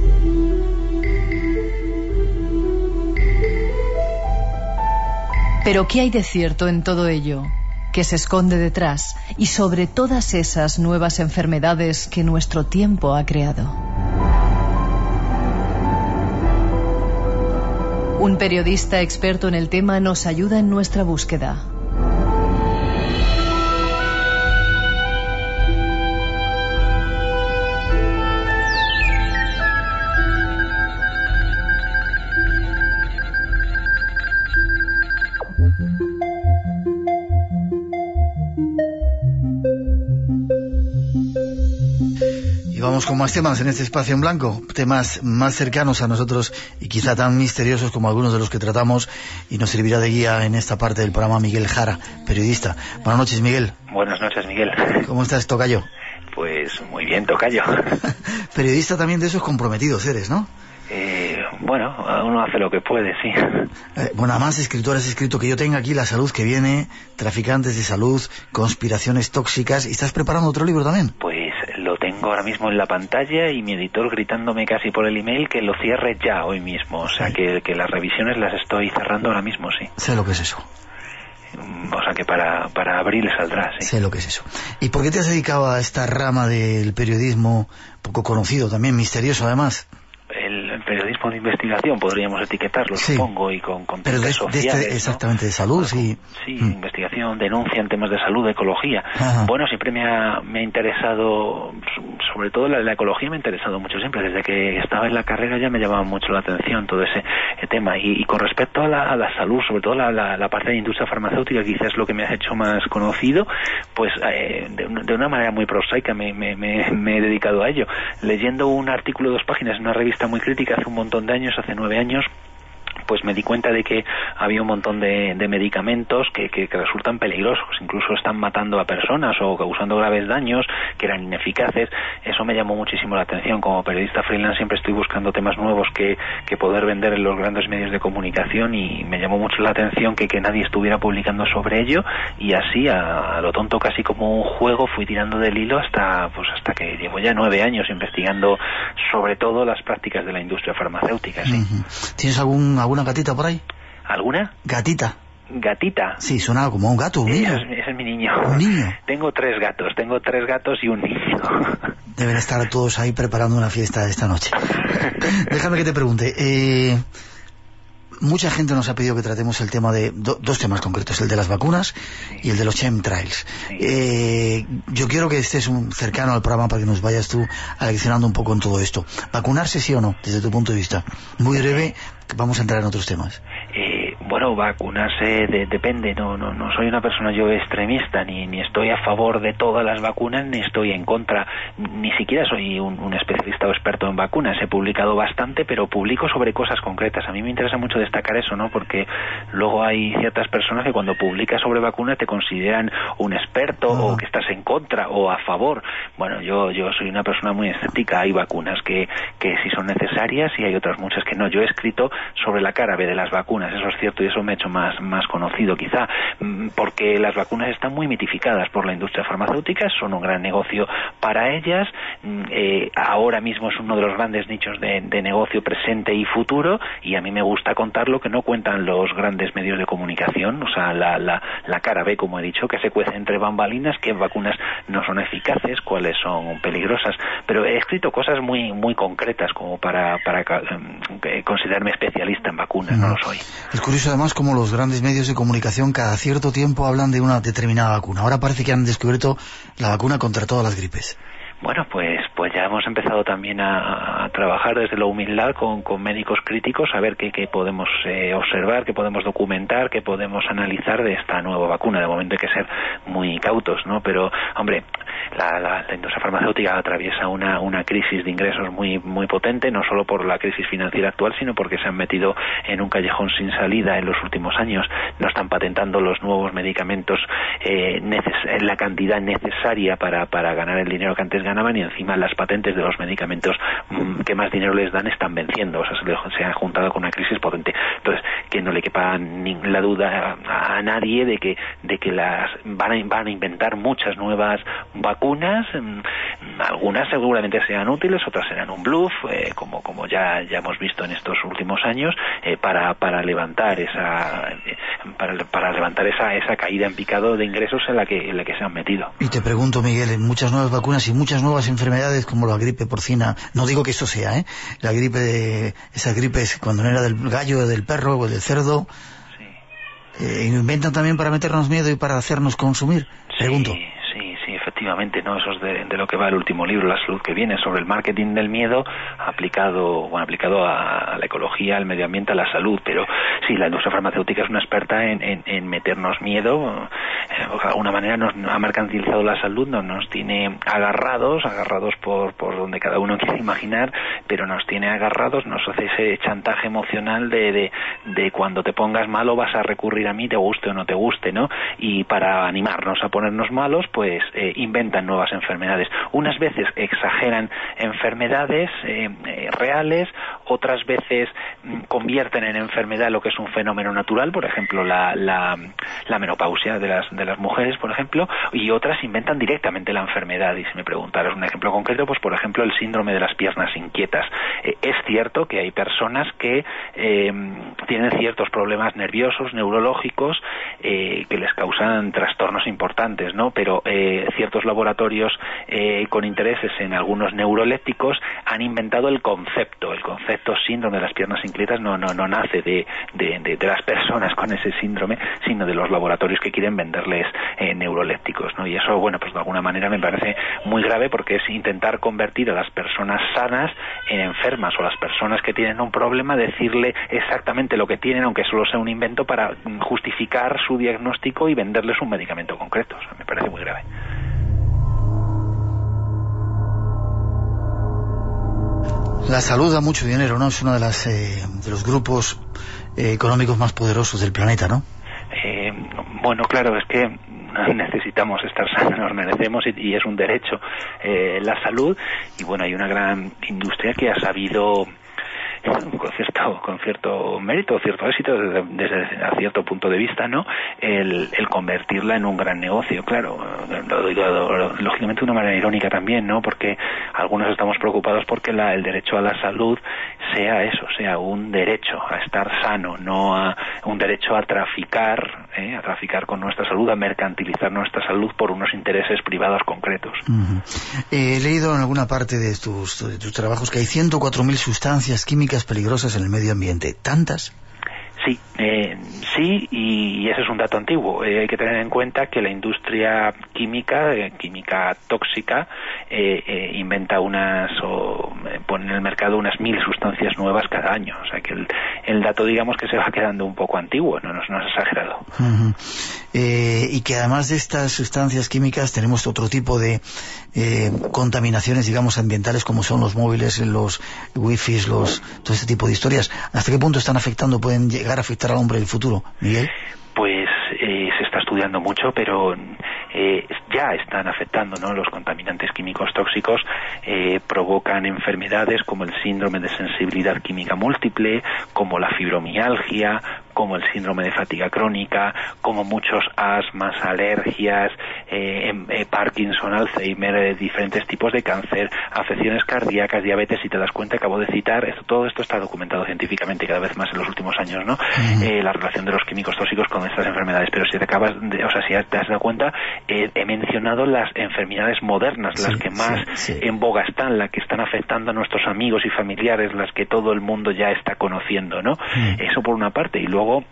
D: Pero ¿qué hay de cierto en todo ello? que se esconde detrás y sobre todas esas nuevas enfermedades que nuestro tiempo ha creado. Un periodista experto en el tema nos ayuda en nuestra búsqueda.
B: Con más temas en este espacio en blanco, temas más cercanos a nosotros y quizá tan misteriosos como algunos de los que tratamos y nos servirá de guía en esta parte del programa Miguel Jara, periodista. Buenas noches, Miguel.
I: Buenas noches, Miguel.
B: ¿Cómo estás, Tocayo?
I: Pues muy bien, Tocayo.
B: periodista también de esos comprometidos eres, ¿no?
I: Eh, bueno, uno hace lo que puede, sí.
B: Eh, bueno, además, escritor, has escrito que yo tenga aquí la salud que viene, traficantes de salud, conspiraciones tóxicas, y estás preparando otro libro también.
I: Pues tengo ahora mismo en la pantalla y mi editor gritándome casi por el email que lo cierre ya hoy mismo. O sea, que, las revisiones las estoy cerrando ahora mismo, sí.
B: Sé lo que es eso.
I: O sea, que para, para abril saldrá, sí.
B: Sé lo que es eso. ¿Y por qué te has dedicado a esta rama del periodismo poco conocido, también misterioso además?
I: el periodismo investigación podríamos etiquetarlo, supongo, y con, con
B: Pero de, este, exactamente, de salud, sí.
I: Sí, mm. investigación, denuncia en temas de salud, de ecología. Bueno, siempre me ha, me ha interesado, sobre todo la, la, ecología me ha interesado mucho siempre. Desde que estaba en la carrera ya me llamaba mucho la atención todo ese tema. Y, con respecto a la, a la, salud, sobre todo la, la, parte de industria farmacéutica, quizás lo que me ha hecho más conocido, pues eh, de, de, una manera muy prosaica me, me, me, me he dedicado a ello. Leyendo un artículo de dos páginas en una revista muy crítica hace un montón de hace nueve años, pues me di cuenta de que había un montón de, medicamentos que, que, resultan peligrosos, incluso están matando a personas o causando graves daños, que eran ineficaces. Eso me llamó muchísimo la atención. Como periodista freelance siempre estoy buscando temas nuevos que, que poder vender en los grandes medios de comunicación y me llamó mucho la atención que, que nadie estuviera publicando sobre ello y así a, lo tonto casi como un juego fui tirando del hilo hasta pues hasta que llevo ya nueve años investigando sobre todo las prácticas de la industria farmacéutica.
B: ¿Tienes algún ¿Alguna gatita por ahí?
I: ¿Alguna?
B: Gatita.
I: ¿Gatita?
B: Sí, sonaba como un gato, un niño.
I: Ese es, mi niño.
B: ¿Un niño?
I: Tengo tres gatos, tengo tres gatos y un niño.
B: Deben estar todos ahí preparando una fiesta esta noche. Déjame que te pregunte, eh, mucha gente nos ha pedido que tratemos el tema de dos temas concretos, el de las vacunas y el de los chemtrails. Eh, yo quiero que estés un, cercano al programa para que nos vayas tú aleccionando un poco en todo esto. ¿Vacunarse sí o no, desde tu punto de vista? Muy breve, vamos a entrar en otros temas.
I: Bueno, vacunarse depende, no, no, no soy una persona yo extremista, ni, ni estoy a favor de todas las vacunas, ni estoy en contra, ni siquiera soy un, especialista o experto en vacunas, he publicado bastante, pero publico sobre cosas concretas. A mí me interesa mucho destacar eso, ¿no? Porque luego hay ciertas personas que cuando publicas sobre vacunas te consideran un experto o que estás en contra o a favor. Bueno, yo, yo soy una persona muy escéptica, hay vacunas que, que sí son necesarias y hay otras muchas que no. Yo he escrito sobre la cara B de las vacunas, eso es cierto y eso eso me ha hecho más, más conocido quizá, mm, porque las vacunas están muy mitificadas por la industria farmacéutica, son un gran negocio para ellas, mm, eh, ahora mismo es uno de los grandes nichos de, negocio presente y futuro, y a mí me gusta contar lo que no cuentan los grandes medios de comunicación, o sea, la, la, la cara B, como he dicho, que se cuece entre bambalinas, qué vacunas no son eficaces, cuáles son peligrosas, pero he escrito cosas muy, muy concretas como para, para eh, considerarme especialista en vacunas, no lo soy.
B: Es curioso además como los grandes medios de comunicación cada cierto tiempo hablan de una determinada vacuna. Ahora parece que han descubierto la vacuna contra todas las gripes.
I: Bueno, pues, pues ya hemos empezado también a, trabajar desde la humildad con, médicos críticos a ver qué, podemos eh, observar, qué podemos documentar, qué podemos analizar de esta nueva vacuna. De momento hay que ser muy cautos, ¿no? Pero, hombre, la, la, industria farmacéutica atraviesa una, una crisis de ingresos muy, muy potente, no solo por la crisis financiera actual, sino porque se han metido en un callejón sin salida en los últimos años. No están patentando los nuevos medicamentos eh, en la cantidad necesaria para, para ganar el dinero que antes ganaban y encima las patentes de los medicamentos mm, que más dinero les dan están venciendo. O sea, se, han juntado con una crisis potente. Entonces, que no le quepa la duda a, nadie de que, de que las van a, van a inventar muchas nuevas vacunas, mm, algunas seguramente sean útiles, otras serán un bluff, eh, como, como ya, ya hemos visto en estos últimos años, eh, para, para levantar esa para, para, levantar esa, esa caída en picado de ingresos en la que en la que se han metido.
B: Y te pregunto, Miguel, en muchas nuevas vacunas y muchas nuevas enfermedades como la gripe porcina, no digo que eso sea, ¿eh? La gripe de esa gripe cuando no era del gallo, del perro o del cerdo. Sí. Eh, inventan también para meternos miedo y para hacernos consumir. Pregunto
I: efectivamente, ¿no? Eso es de, lo que va el último libro, La salud que viene, sobre el marketing del miedo aplicado, bueno, aplicado a, la ecología, al medio ambiente, a la salud. Pero sí, la industria farmacéutica es una experta en, meternos miedo. Eh, de alguna manera nos ha mercantilizado la salud, no, nos tiene agarrados, agarrados por, por donde cada uno quiere imaginar, pero nos tiene agarrados, nos hace ese chantaje emocional de, de, de cuando te pongas malo vas a recurrir a mí, te guste o no te guste, ¿no? Y para animarnos a ponernos malos, pues eh, inventan nuevas enfermedades. Unas veces exageran enfermedades eh, eh, reales, otras veces mm, convierten en enfermedad lo que es un fenómeno natural, por ejemplo, la, la, menopausia de las, de las mujeres, por ejemplo, y otras inventan directamente la enfermedad. Y si me preguntaras un ejemplo concreto, pues por ejemplo el síndrome de las piernas inquietas. Eh, es cierto que hay personas que tienen ciertos problemas nerviosos, neurológicos, que les causan trastornos importantes, ¿no? Pero ciertos laboratorios eh, con intereses en algunos neurolépticos han inventado el concepto. El concepto síndrome de las piernas inquietas no, no, no nace de, de, las personas con ese síndrome, sino de los laboratorios que quieren venderles eh, neurolépticos. ¿no? Y eso, bueno, pues de alguna manera me parece muy grave porque es intentar convertir a las personas sanas en enfermas o las personas que tienen un problema decirle exactamente lo que tienen, aunque solo sea un invento, para justificar su diagnóstico y venderles un medicamento concreto. me parece muy grave.
B: La salud da mucho dinero, ¿no? Es uno de, las, eh, de los grupos eh, económicos más poderosos del planeta, ¿no?
I: Eh, bueno, claro, es que necesitamos estar sanos, nos merecemos y, es un derecho la salud y bueno, hay una gran industria que ha sabido con cierto, con cierto mérito, cierto éxito desde, desde a cierto punto de vista, ¿no? El, convertirla en un gran negocio, claro, lógicamente de una manera irónica también, ¿no? Porque algunos estamos preocupados porque la, el derecho a la salud sea eso, sea un derecho a estar sano, no a un derecho a traficar, ¿eh? a traficar con nuestra salud, a mercantilizar nuestra salud por unos intereses privados concretos.
B: He leído en alguna parte de tus, de tus trabajos que hay 104.000 sustancias químicas peligrosas en el medio ambiente. ¿Tantas?
I: Sí, eh, sí, y ese es un dato antiguo. Eh, hay que tener en cuenta que la industria química, eh, química tóxica, inventa unas o pone en el mercado unas mil sustancias nuevas cada año. O sea que el, dato, digamos, que se va quedando un poco antiguo, no, no, es exagerado.
B: Y que además de estas sustancias químicas tenemos otro tipo de contaminaciones, digamos, ambientales como son los móviles, los wifi, los, todo este tipo de historias. ¿Hasta qué punto están afectando, pueden llegar afectar al hombre del futuro, Miguel?
I: Pues eh, se está estudiando mucho, pero eh, ya están afectando, ¿no? Los contaminantes químicos tóxicos eh, provocan enfermedades como el síndrome de sensibilidad química múltiple, como la fibromialgia, como el síndrome de fatiga crónica, como muchos asmas, alergias, eh, em, eh, Parkinson, Alzheimer, diferentes tipos de cáncer, afecciones cardíacas, diabetes, si te das cuenta, acabo de citar, esto, todo esto está documentado científicamente cada vez más en los últimos años, ¿no? la relación de los químicos tóxicos con estas enfermedades, pero si te acabas, de, o sea, si te has dado cuenta, he mencionado las enfermedades modernas, las que más en boga están, las que están afectando a nuestros amigos y familiares, las que todo el mundo ya está conociendo, ¿no? Eso por una parte. Y luego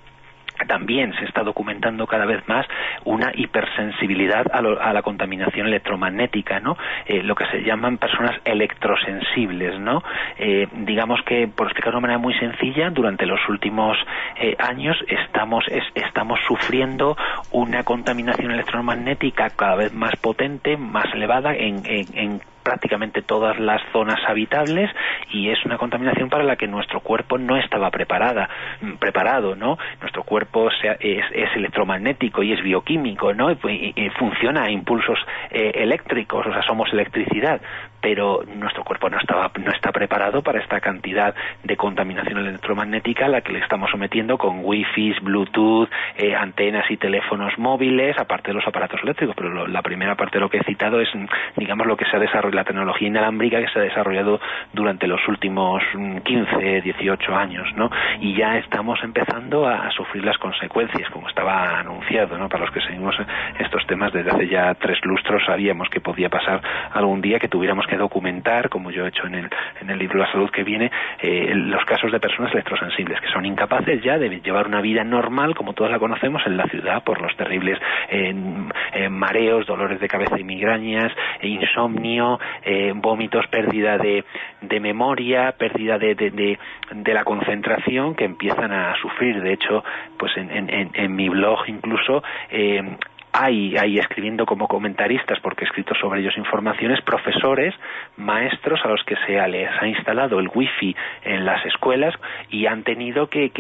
I: también se está documentando cada vez más una hipersensibilidad a, la contaminación electromagnética, ¿no? Eh, lo que se llaman personas electrosensibles, ¿no? Eh, digamos que, por explicarlo de una manera muy sencilla, durante los últimos eh, años estamos, estamos sufriendo una contaminación electromagnética cada vez más potente, más elevada en, en prácticamente todas las zonas habitables y es una contaminación para la que nuestro cuerpo no estaba preparada, mm, preparado, ¿no? Nuestro cuerpo es, electromagnético y es bioquímico, ¿no? Y, funciona a impulsos eh, eléctricos, o sea, somos electricidad, pero nuestro cuerpo no estaba no está preparado para esta cantidad de contaminación electromagnética a la que le estamos sometiendo con wifi, bluetooth, eh, antenas y teléfonos móviles, aparte de los aparatos eléctricos, pero la primera parte de lo que he citado es digamos lo que se ha desarrollado la tecnología inalámbrica que se ha desarrollado durante los últimos 15, mm, 18 años, ¿no? Y ya estamos empezando a, sufrir las consecuencias, como estaba anunciado, ¿no? Para los que seguimos estos temas desde hace ya tres lustros sabíamos que podía pasar algún día que tuviéramos que documentar, como yo he hecho en el, en el libro La Salud que viene, eh, los casos de personas electrosensibles que son incapaces ya de llevar una vida normal como todos la conocemos en la ciudad por los terribles mareos, dolores de cabeza y migrañas, insomnio, eh, vómitos, pérdida de, memoria, pérdida de, de, la concentración que empiezan a sufrir. De hecho, pues en, mi blog incluso eh, hay, hay escribiendo como comentaristas, porque he escrito sobre ellos informaciones, profesores, maestros a los que se les ha instalado el wifi en las escuelas y han tenido que,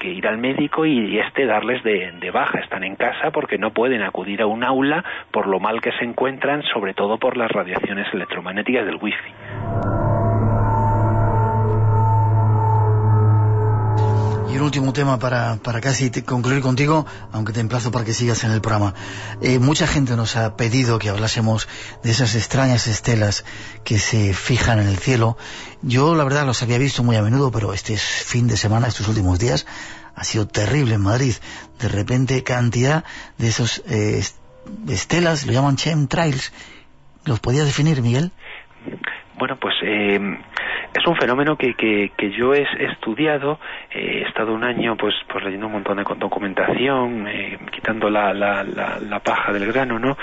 I: ir al médico y, este darles de, de, baja. Están en casa porque no pueden acudir a un aula por lo mal que se encuentran, sobre todo por las radiaciones electromagnéticas del wifi.
B: Y un último tema para, para casi concluir contigo, aunque te emplazo para que sigas en el programa. Eh, mucha gente nos ha pedido que hablásemos de esas extrañas estelas que se fijan en el cielo. Yo, la verdad, los había visto muy a menudo, pero este fin de semana, estos últimos días, ha sido terrible en Madrid. De repente, cantidad de esos eh, estelas, lo llaman chemtrails. ¿Los podías definir, Miguel?
I: Bueno, pues eh, es un fenómeno que, que, que yo he, estudiado, he estado un año pues, pues leyendo un montón de documentación, eh, quitando la, la, la, paja del grano, ¿no?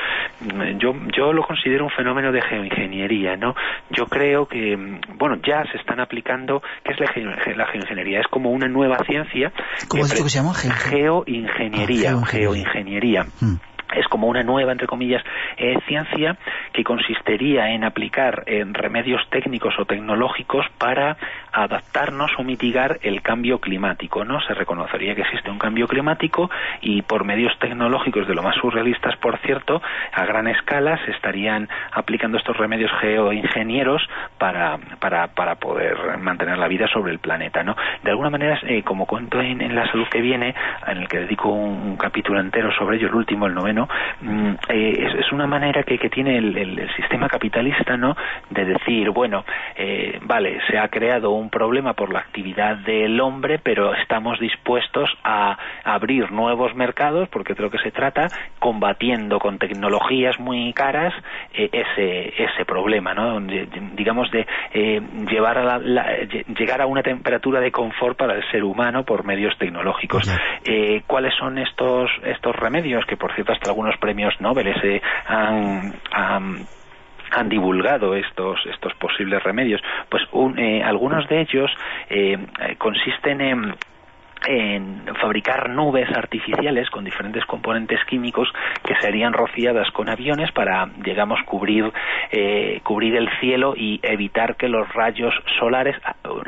I: Yo, yo lo considero un fenómeno de geoingeniería, ¿no? Yo creo que, bueno, ya se están aplicando, ¿qué es la, geoingeniería? Es como una nueva ciencia.
B: ¿Cómo es esto que se llama?
I: Geoingeniería, ah, geoingeniería. Hmm es como una nueva, entre comillas, eh, ciencia que consistiría en aplicar remedios técnicos o tecnológicos para adaptarnos o mitigar el cambio climático, ¿no? Se reconocería que existe un cambio climático y por medios tecnológicos de lo más surrealistas, por cierto, a gran escala se estarían aplicando estos remedios geoingenieros para, para, para poder mantener la vida sobre el planeta, ¿no? De alguna manera, eh, como cuento en, La Salud que viene, en el que dedico un capítulo entero sobre ello, el último, el noveno, Mm, eh, es, una manera que, tiene el, sistema capitalista, ¿no? De decir, bueno, eh, vale, se ha creado un problema por la actividad del hombre, pero estamos dispuestos a abrir nuevos mercados, porque creo que se trata, combatiendo con tecnologías muy caras eh, ese, ese problema, ¿no? digamos, de llevar a llegar a una temperatura de confort para el ser humano por medios tecnológicos. ¿Cuáles son estos, estos remedios? Que, por cierto, hasta algunos premios Nobel se han, han divulgado estos estos posibles remedios pues eh, algunos de ellos eh, consisten en en fabricar nubes artificiales con diferentes componentes químicos que serían rociadas con aviones para, digamos, cubrir, eh, cubrir el cielo y evitar que los rayos solares,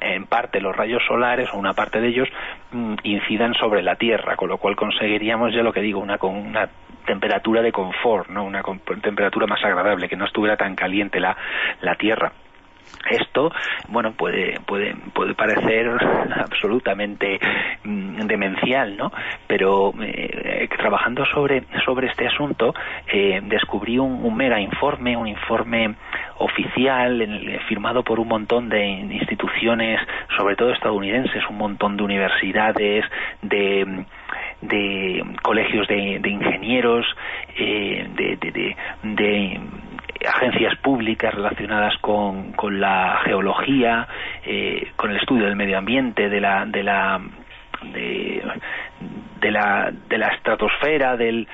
I: en parte los rayos solares o una parte de ellos, mm, incidan sobre la Tierra, con lo cual conseguiríamos ya lo que digo, una, una temperatura de confort, ¿no? una temperatura más agradable, que no estuviera tan caliente la, la Tierra. esto, bueno, puede, puede, puede parecer absolutamente mm, demencial, ¿no? Pero eh, trabajando sobre, sobre este asunto, eh, descubrí un, mega informe, un informe oficial firmado por un montón de instituciones, sobre todo estadounidenses, un montón de universidades, de de colegios de, ingenieros, eh, de, de, agencias públicas relacionadas con, con la geología, eh, con el estudio del medio ambiente, de la, de la de, de la de la estratosfera del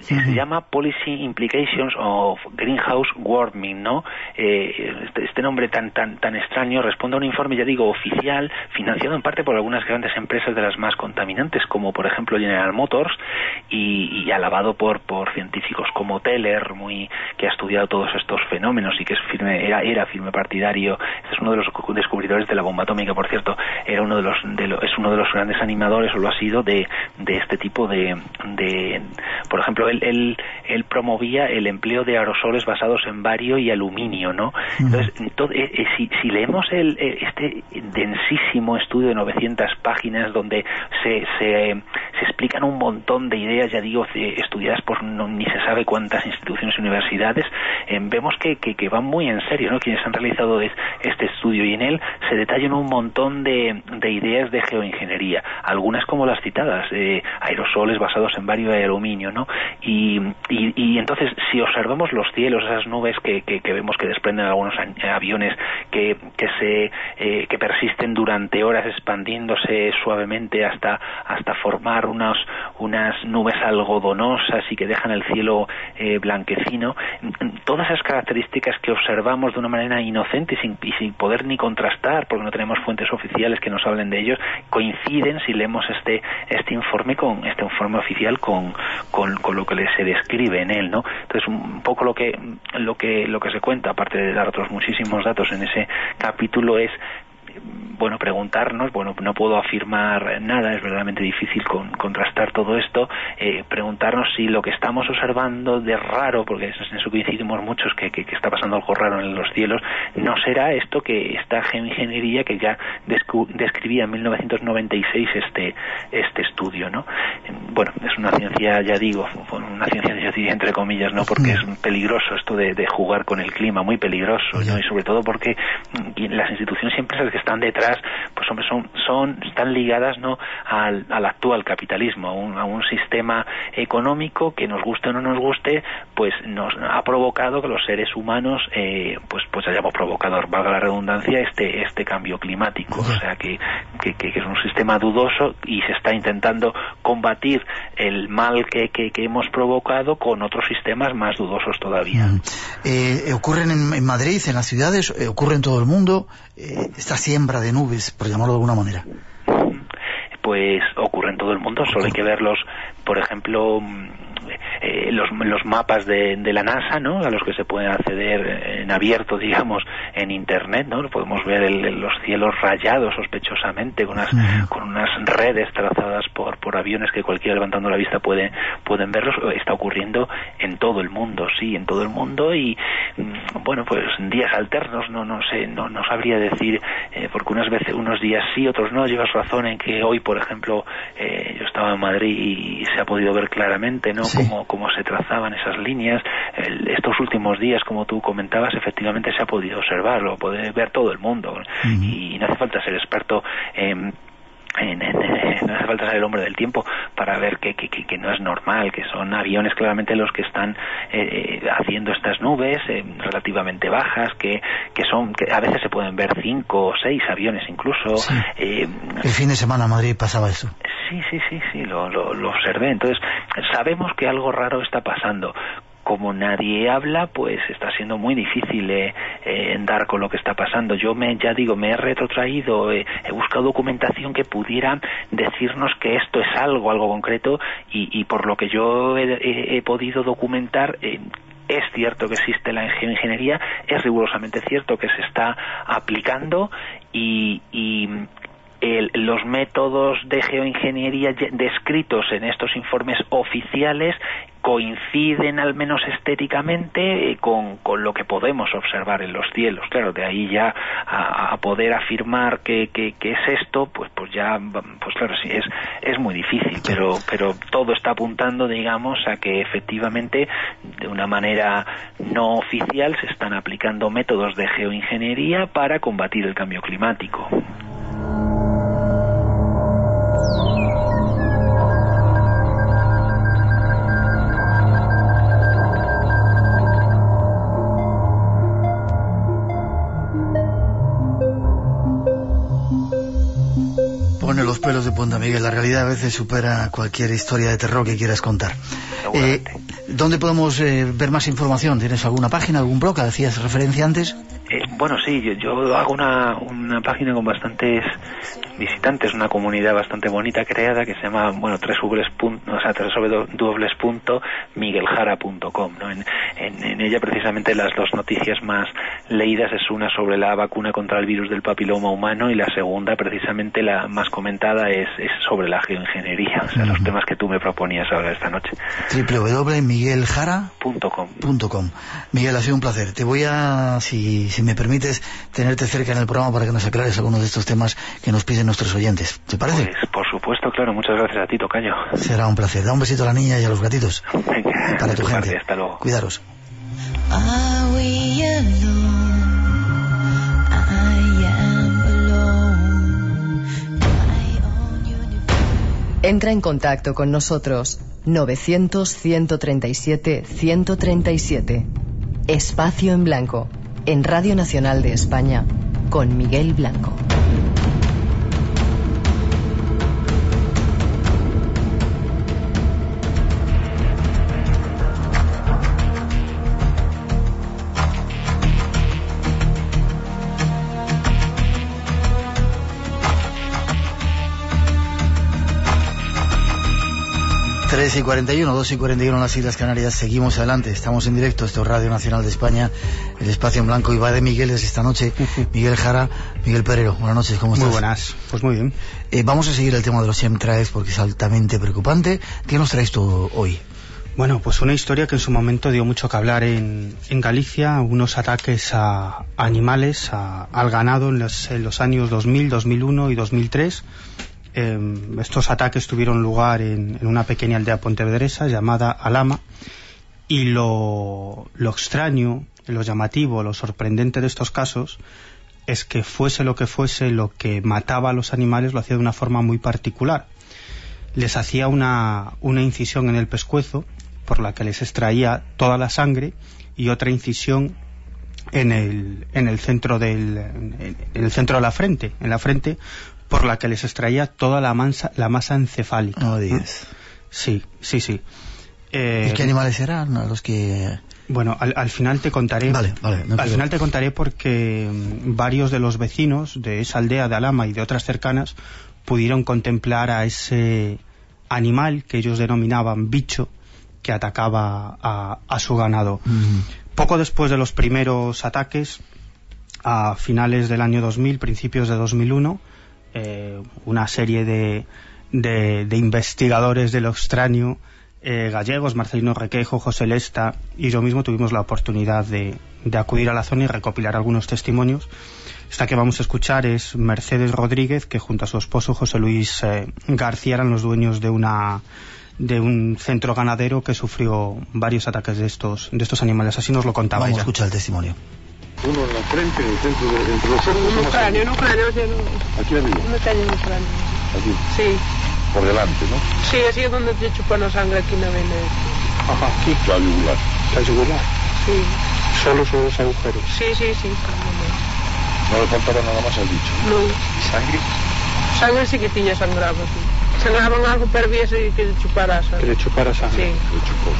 I: se llama Policy Implications of Greenhouse Warming, ¿no? Eh, este, este, nombre tan tan tan extraño responde a un informe, ya digo, oficial, financiado en parte por algunas grandes empresas de las más contaminantes, como por ejemplo General Motors, y, alabado por por científicos como Teller, muy que ha estudiado todos estos fenómenos y que es firme era era firme partidario. Este es uno de los descubridores de la bomba atómica, por cierto, era uno de los, de es uno de los grandes animadores o lo ha sido de de este tipo de, de por ejemplo ejemplo, él, él, promovía el empleo de aerosoles basados en bario y aluminio, ¿no? Entonces, eh, eh, si, si, leemos el, eh, este densísimo estudio de 900 páginas donde se, se, se explican un montón de ideas, ya digo, estudiadas por ni se sabe cuántas instituciones y universidades, vemos que, que, van muy en serio, ¿no? Quienes han realizado este estudio y en él se detallan un montón de, de ideas de geoingeniería, algunas como las citadas, aerosoles basados en bario y aluminio, ¿no? Y, y, entonces, si observamos los cielos, esas nubes que, que, vemos que desprenden algunos aviones que, que, se, eh, que persisten durante horas expandiéndose suavemente hasta, hasta formar unas, unas nubes algodonosas y que dejan el cielo eh, blanquecino, todas esas características que observamos de una manera inocente y sin, y sin poder ni contrastar, porque no tenemos fuentes oficiales que nos hablen de ellos, coinciden si leemos este, este informe con este informe oficial con, con lo que se describe en él, ¿no? Entonces un poco lo que lo que lo que se cuenta, aparte de dar otros muchísimos datos en ese capítulo es bueno, preguntarnos, bueno, no puedo afirmar nada, es verdaderamente difícil contrastar todo esto, eh, preguntarnos si lo que estamos observando de raro, porque en eso coincidimos muchos que, que, está pasando algo raro en los cielos, no será esto que esta geoingeniería que ya describía en 1996 este, este estudio, ¿no? Bueno, es una ciencia, ya digo, una ciencia entre comillas, ¿no? Porque es peligroso esto de, jugar con el clima, muy peligroso, ¿no? Y sobre todo porque las instituciones y empresas que están detrás, pues hombre, son, son, están ligadas, ¿no? Al, al actual capitalismo, a un, a un sistema económico que nos guste o no nos guste, pues nos ha provocado que los seres humanos, eh, pues, pues hayamos provocado, valga la redundancia, este, este cambio climático. O sea que, que, que, es un sistema dudoso y se está intentando combatir el mal que, que, hemos provocado con otros sistemas más dudosos todavía.
B: Eh, ocurren en, Madrid, en las ciudades, eh, ocurre en todo el mundo, eh, siembra de nubes, por llamarlo de alguna manera.
I: Pues ocurre en todo el mundo, solo hay que verlos, por ejemplo, los, los, mapas de, de, la NASA, ¿no? A los que se pueden acceder en abierto, digamos, en Internet, ¿no? Podemos ver los cielos rayados sospechosamente con unas, con unas redes trazadas por, por aviones que cualquiera levantando la vista puede, pueden verlos. Está ocurriendo en todo el mundo, sí, en todo el mundo y, mm, bueno, pues días alternos, no, no sé, no, no sabría decir, eh, porque unas veces, unos días sí, otros no. Llevas razón en que hoy, por ejemplo, eh, yo estaba en Madrid y se ha podido ver claramente, ¿no? Como, cómo se trazaban esas líneas. estos últimos días, como tú comentabas, efectivamente se ha podido observar, lo puede ver todo el mundo. Y no hace falta ser experto en no hace falta ser el hombre del tiempo para ver que, que, que, no es normal, que son aviones claramente los que están eh, haciendo estas nubes eh, relativamente bajas, que, que son que a veces se pueden ver cinco o seis aviones incluso.
B: Eh, el fin de semana en Madrid pasaba eso.
I: Sí, sí, sí, sí, lo, lo, lo observé. Entonces, sabemos que algo raro está pasando como nadie habla, pues está siendo muy difícil eh, eh, dar con lo que está pasando. Yo me, ya digo, me he retrotraído, he buscado documentación que pudiera decirnos que esto es algo, algo concreto, y, por lo que yo he, podido documentar, eh, es cierto que existe la geoingeniería, es rigurosamente cierto que se está aplicando y, los métodos de geoingeniería descritos en estos informes oficiales coinciden al menos estéticamente eh, con, lo que podemos observar en los cielos. Claro, de ahí ya a, poder afirmar que, que, es esto, pues pues ya, pues claro, sí, es, es muy difícil, pero, pero todo está apuntando, digamos, a que efectivamente de una manera no oficial se están aplicando métodos de geoingeniería para combatir el cambio climático.
B: Pelos de punta, Miguel. La realidad a veces supera cualquier historia de terror que quieras contar. Eh, ¿Dónde podemos eh, ver más información? ¿Tienes alguna página, algún blog? ¿Hacías referencia antes?
I: Eh, bueno, sí, yo, hago una, una, página con bastantes visitantes, una comunidad bastante bonita creada que se llama, bueno, www.migueljara.com. ¿no? En, en, ella precisamente las dos noticias más leídas es una sobre la vacuna contra el virus del papiloma humano y la segunda, precisamente la más comentada, es, es sobre la geoingeniería, o sea, los temas que tú me proponías ahora esta noche.
B: www.migueljara.com Miguel, ha sido un placer. Te voy a, si si me permites, tenerte cerca en el programa para que nos aclares algunos de estos temas que nos piden nuestros oyentes. ¿Te parece?
I: Pues, por supuesto, claro. Muchas gracias a ti, Tocayo.
B: Será un placer. Da un besito a la niña y a los gatitos. para tu gente.
I: Hasta luego.
B: Cuidaros.
D: Entra en contacto con nosotros 900 137 137. Espacio en blanco en Radio Nacional de España con Miguel Blanco.
B: 3 y 41, 2 y 41 en las Islas Canarias, seguimos adelante, estamos en directo, esto es Radio Nacional de España, el espacio en blanco. Y va de Miguel esta noche, Miguel Jara, Miguel Perero, buenas noches, ¿cómo estás?
J: Muy buenas, pues muy bien.
B: Eh, vamos a seguir el tema de los chemtrails porque es altamente preocupante, ¿qué nos traes tú hoy?
J: Bueno, pues una historia que en su momento dio mucho que hablar en, en Galicia, unos ataques a animales, al ganado en los, en los años 2000, 2001 y 2003, Em, estos ataques tuvieron lugar en, una pequeña aldea pontevedresa llamada Alama y lo, extraño, lo llamativo, lo sorprendente de estos casos es que fuese lo que fuese lo que mataba a los animales lo hacía de una forma muy particular. Les hacía una, incisión en el pescuezo por la que les extraía toda la sangre y otra incisión en el, en el centro del en el centro de la frente, en la frente por la que les extraía toda la, la masa encefálica.
B: No digas.
J: Sí, sí, sí.
B: Eh, ¿Y qué animales eran los que...?
J: Bueno, al, final te contaré.
B: Vale, vale.
J: al final te contaré porque mm, varios de los vecinos de esa aldea de Alama y de otras cercanas pudieron contemplar a ese animal que ellos denominaban bicho que atacaba a, su ganado. Poco después de los primeros ataques, a finales del año 2000, principios de 2001, eh, una serie de, de, investigadores de lo extraño eh, gallegos, Marcelino Requejo, José Lesta y yo mismo tuvimos la oportunidad de, de, acudir a la zona y recopilar algunos testimonios. Esta que vamos a escuchar es Mercedes Rodríguez, que junto a su esposo José Luis eh, García eran los dueños de una de un centro ganadero que sufrió varios ataques de estos de estos animales. Así nos lo contaba
B: Vamos a escuchar el testimonio.
K: Uno en la frente, en el centro, de, entre los ojos.
L: Un cráneo, un cráneo.
K: Aquí arriba.
L: Un cráneo, un cráneo.
K: Aquí.
L: Sí.
K: Por delante, ¿no?
L: Sí, así es donde te chupan la sangre aquí en la vena.
K: Ajá, aquí. La yugular.
L: La yugular. Sí.
K: Solo son los agujeros.
L: Sí, sí, sí.
K: No le faltaba nada más al bicho.
L: No.
K: ¿Y sangre?
L: Sangre sí que tenía sangrado, sí. Sangraban algo perviese y que le chupara sangre.
K: Que le chupara sangre.
L: Sí.
K: Le chupó.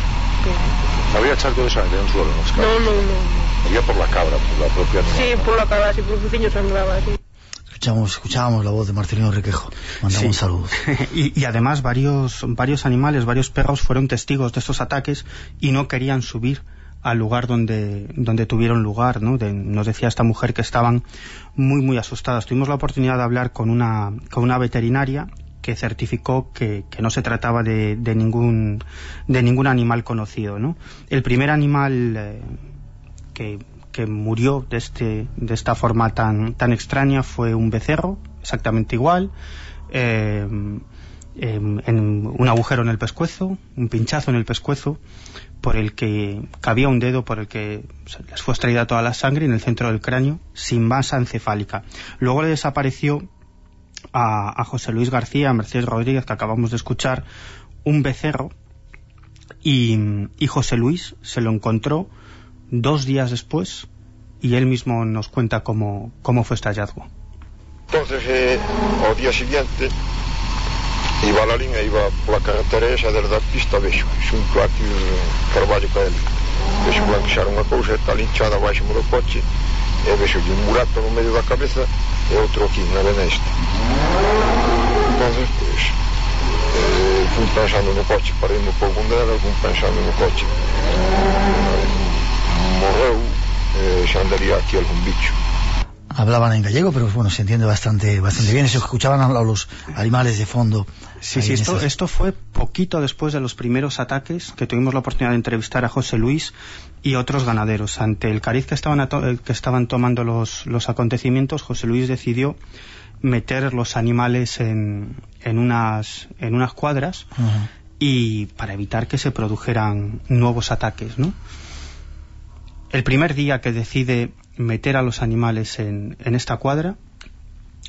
K: Sí. Había charco de sangre en el suelo,
L: ¿no? No, no, no.
K: Había por la cabra, por la propia
L: Sí, por la cabra, sí, por el vecino sangraba, sí.
B: Escuchamos, escuchábamos la voz de Marcelino Requejo. Mandamos un saludo.
J: y, y, además varios, varios animales, varios perros fueron testigos de estos ataques y no querían subir al lugar donde, donde tuvieron lugar. ¿no? nos decía esta mujer que estaban muy, muy asustadas. Tuvimos la oportunidad de hablar con una, con una veterinaria que certificó que, no se trataba de, de, ningún, de ningún animal conocido. ¿no? El primer animal eh, que, murió de, este, de esta forma tan, tan extraña fue un becerro, exactamente igual. Eh, en un agujero en el pescuezo, un pinchazo en el pescuezo, por el que cabía un dedo por el que les fue extraída toda la sangre en el centro del cráneo, sin masa encefálica. Luego le desapareció a, José Luis García, a Mercedes Rodríguez, que acabamos de escuchar, un becerro, y, José Luis se lo encontró dos días después y él mismo nos cuenta cómo, cómo fue este hallazgo.
M: Entonces, eh, al día siguiente, iba a la línea, iba pola carretera esa desde a pista vexo, xunto aquí Carballo Cael. Vexo blanquexar unha cousa, está linchada abaixo do coche, e vexo un burato no medio da cabeza e outro aquí, na vena esta. Entonces, pues, eh, fui pensando no coche, parei un pouco dela, fui pensando no coche. Morreu, eh, xa andaría aquí algún bicho
B: hablaban en gallego, pero bueno, se entiende bastante bastante bien. Se escuchaban a los animales de fondo.
J: Sí, sí, esto, esto fue poquito después de los primeros ataques que tuvimos la oportunidad de entrevistar a José Luis y otros ganaderos. Ante el cariz que estaban, que estaban tomando los, los acontecimientos, José Luis decidió meter los animales en, en, unas, en unas cuadras y para evitar que se produjeran nuevos ataques, ¿no? El primer día que decide meter a los animales en, en esta cuadra,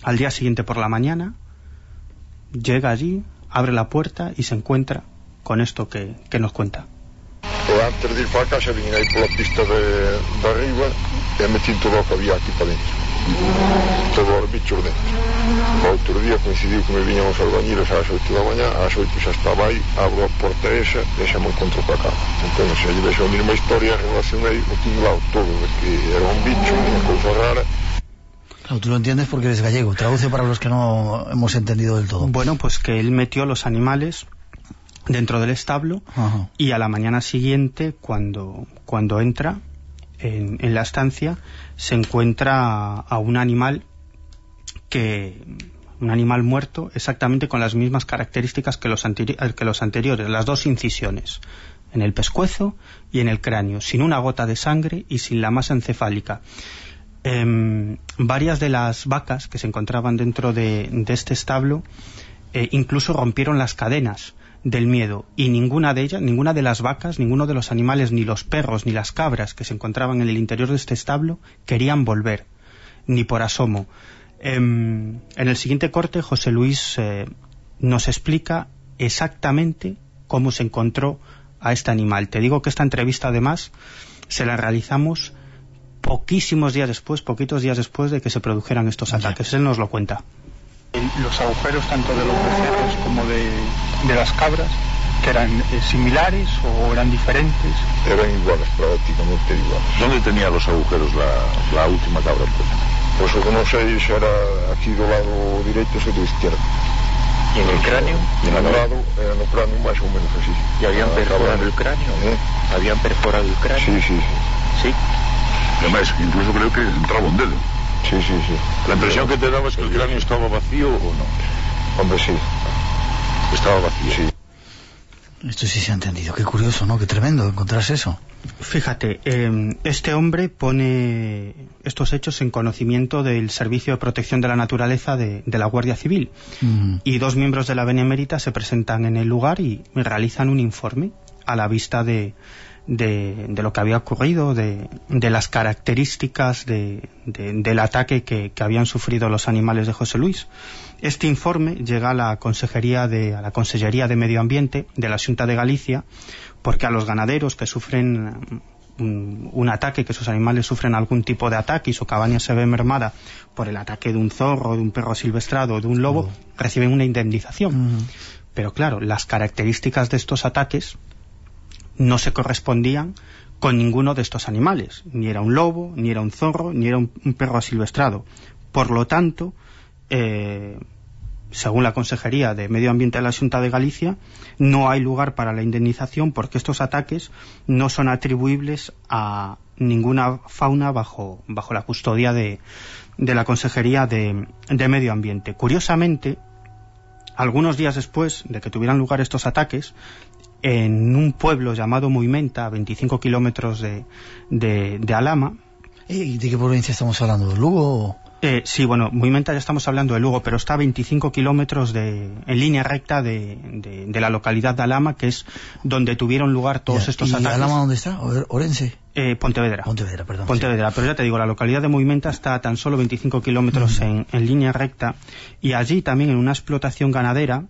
J: al día siguiente por la mañana, llega allí, abre la puerta y se encuentra con esto que, que nos cuenta.
M: Dentro todo os bichos dentro o outro día coincidiu que me viñan os albañiles ás 8 da mañá ás 8 xa estaba aí abro a porta esa e xa me encontro para cá entón se lle vexo a mesma historia relacionei o tinglao todo de que era un bicho unha cousa rara
B: Claro, tú lo entiendes porque eres gallego. Traduce para los que no hemos entendido del todo.
J: Bueno, pues que él metió los animales dentro del establo y a la mañana siguiente, cuando, cuando entra en, la estancia, se encuentra a, un animal que un animal muerto exactamente con las mismas características que los, que los anteriores, las dos incisiones, en el pescuezo y en el cráneo, sin una gota de sangre y sin la masa encefálica. Em, varias de las vacas que se encontraban dentro de, este establo eh, incluso rompieron las cadenas del miedo y ninguna de ellas, ninguna de las vacas, ninguno de los animales, ni los perros, ni las cabras que se encontraban en el interior de este establo querían volver, ni por asomo. Em, en el siguiente corte, José Luis eh, nos explica exactamente cómo se encontró a este animal. Te digo que esta entrevista, además, se la realizamos poquísimos días después, poquitos días después de que se produjeran estos ataques. Él nos lo cuenta
N: los agujeros tanto de los becerros como de, de las cabras, que eran eh, similares o eran diferentes?
M: Eran iguales, prácticamente iguales.
K: ¿Dónde tenía los agujeros la, la última cabra?
M: Pues o que sei se era aquí do lado direito ou do izquierdo.
K: ¿Y en el cráneo?
M: Y en el lado, eh, no cráneo más o menos así.
K: ¿Y habían ah, perforado el cráneo? ¿Eh? ¿Habían perforado el cráneo?
M: Sí, sí,
K: sí. ¿Sí? Además, incluso creo que entraba un dedo.
M: Sí, sí, sí.
K: La impresión que te daba es que el cráneo estaba vacío o no.
M: Hombre, sí.
K: Estaba vacío.
M: Sí.
B: Esto sí se ha entendido. Qué curioso, ¿no? Qué tremendo encontrarse eso.
J: Fíjate, em, este hombre pone estos hechos en conocimiento del Servicio de Protección de la Naturaleza de, la Guardia Civil. Mm. Y dos miembros de la Benemérita se presentan en el lugar y realizan un informe a la vista de, de, lo que había ocurrido, de, las características del ataque que, habían sufrido los animales de José Luis. Este informe llega a la Consejería de, a la Consellería de Medio Ambiente de la Junta de Galicia, porque a los ganaderos que sufren un, ataque, que sus animales sufren algún tipo de ataque y su cabaña se ve mermada por el ataque de un zorro, de un perro silvestrado o de un lobo, reciben una indemnización. Pero claro, las características de estos ataques no se correspondían con ninguno de estos animales. Ni era un lobo, ni era un zorro, ni era un, perro asilvestrado. Por lo tanto, eh, según la Consejería de Medio Ambiente de la Junta de Galicia, no hay lugar para la indemnización porque estos ataques no son atribuibles a ninguna fauna bajo, bajo la custodia de, de la Consejería de, Medio Ambiente. Curiosamente, algunos días después de que tuvieran lugar estos ataques, en un pueblo llamado Muimenta, a 25 kilómetros de, de, Alama...
B: ¿Y de qué provincia estamos hablando? ¿De Lugo?
J: Eh, sí, bueno, Muimenta ya estamos hablando de Lugo, pero está a 25 kilómetros de, en línea recta de, de, de, la localidad de Alama, que es donde tuvieron lugar todos
B: ya,
J: estos
B: ¿y
J: ataques.
B: Alama dónde está? ¿Orense?
J: Eh, Pontevedra.
B: Pontevedra, perdón.
J: Pontevedra,
B: sí.
J: pero ya te digo, la localidad de Movimenta está a tan solo 25 kilómetros en, en, línea recta y allí también en una explotación ganadera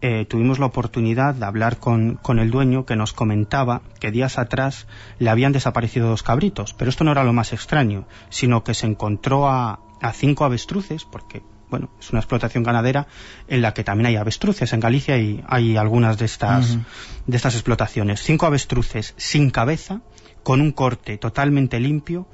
J: eh, tuvimos la oportunidad de hablar con, con, el dueño que nos comentaba que días atrás le habían desaparecido dos cabritos, pero esto no era lo más extraño, sino que se encontró a, a cinco avestruces, porque bueno, es una explotación ganadera en la que también hay avestruces en Galicia y hay algunas de estas, uh -huh. de estas explotaciones. Cinco avestruces sin cabeza, con un corte totalmente limpio.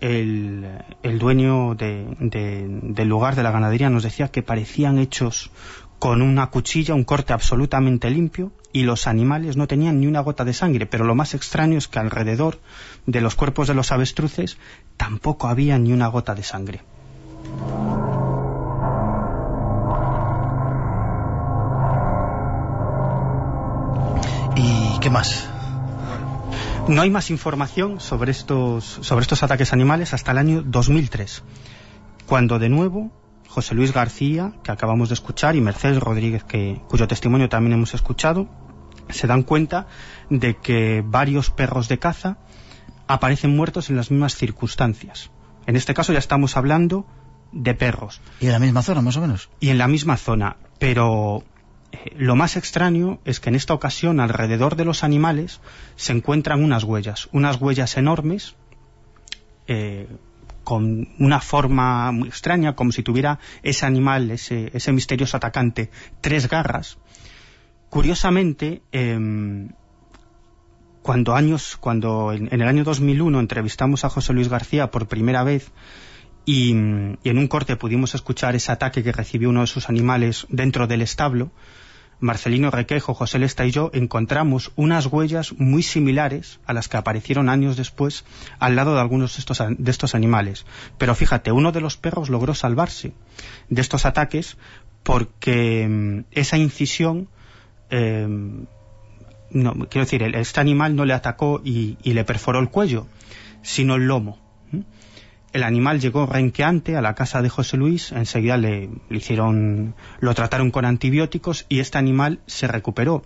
J: El, el dueño de, de, del lugar de la ganadería nos decía que parecían hechos con una cuchilla, un corte absolutamente limpio, y los animales no tenían ni una gota de sangre, pero lo más extraño es que alrededor de los cuerpos de los avestruces tampoco había ni una gota de sangre.
B: ¿Y qué más?
J: No hay más información sobre estos, sobre estos ataques animales hasta el año 2003, cuando de nuevo José Luis García, que acabamos de escuchar, y Mercedes Rodríguez, que, cuyo testimonio también hemos escuchado, se dan cuenta de que varios perros de caza aparecen muertos en las mismas circunstancias. En este caso ya estamos hablando de perros.
B: ¿Y en la misma zona, más o menos?
J: Y en la misma zona, pero eh, lo más extraño es que en esta ocasión alrededor de los animales se encuentran unas huellas, unas huellas enormes, eh, con una forma muy extraña, como si tuviera ese animal, ese, ese misterioso atacante, tres garras. Curiosamente, eh, cuando años, cuando en, el año 2001 entrevistamos a José Luis García por primera vez y, y, en un corte pudimos escuchar ese ataque que recibió uno de sus animales dentro del establo, Marcelino Requejo, José Lesta y yo encontramos unas huellas muy similares a las que aparecieron años después al lado de algunos de estos, de estos animales. Pero fíjate, uno de los perros logró salvarse de estos ataques porque mm, esa incisión eh, no, quiero decir, este animal no le atacó y, y, le perforó el cuello, sino el lomo. El animal llegó renqueante a la casa de José Luis, enseguida le, le, hicieron, lo trataron con antibióticos y este animal se recuperó.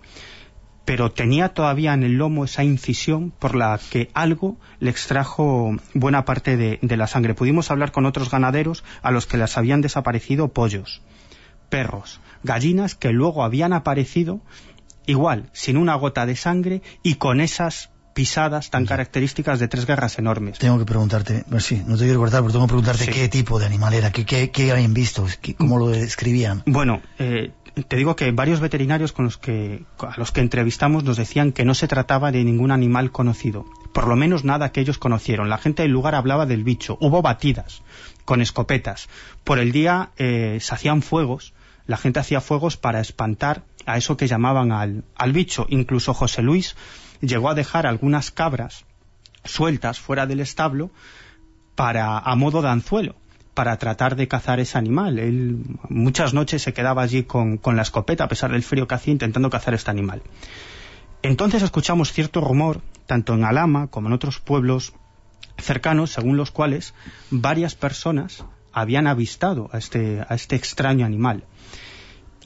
J: Pero tenía todavía en el lomo esa incisión por la que algo le extrajo buena parte de, de la sangre. Pudimos hablar con otros ganaderos a los que les habían desaparecido pollos, perros, gallinas que luego habían aparecido igual, sin una gota de sangre y con esas pisadas tan características de tres garras enormes.
B: Tengo que preguntarte, pues sí, no te quiero cortar, pero tengo que preguntarte sí. qué tipo de animal era, qué, qué, qué habían visto, qué, cómo lo describían.
J: Bueno, eh, te digo que varios veterinarios con los que, a los que entrevistamos nos decían que no se trataba de ningún animal conocido, por lo menos nada que ellos conocieron. La gente del lugar hablaba del bicho, hubo batidas con escopetas. Por el día eh, se hacían fuegos, la gente hacía fuegos para espantar a eso que llamaban al, al bicho. Incluso José Luis llegó a dejar algunas cabras sueltas fuera del establo para a modo de anzuelo para tratar de cazar ese animal. Él muchas noches se quedaba allí con, con la escopeta, a pesar del frío que hacía, intentando cazar este animal. Entonces escuchamos cierto rumor, tanto en Alama como en otros pueblos cercanos, según los cuales varias personas habían avistado a este, a este extraño animal.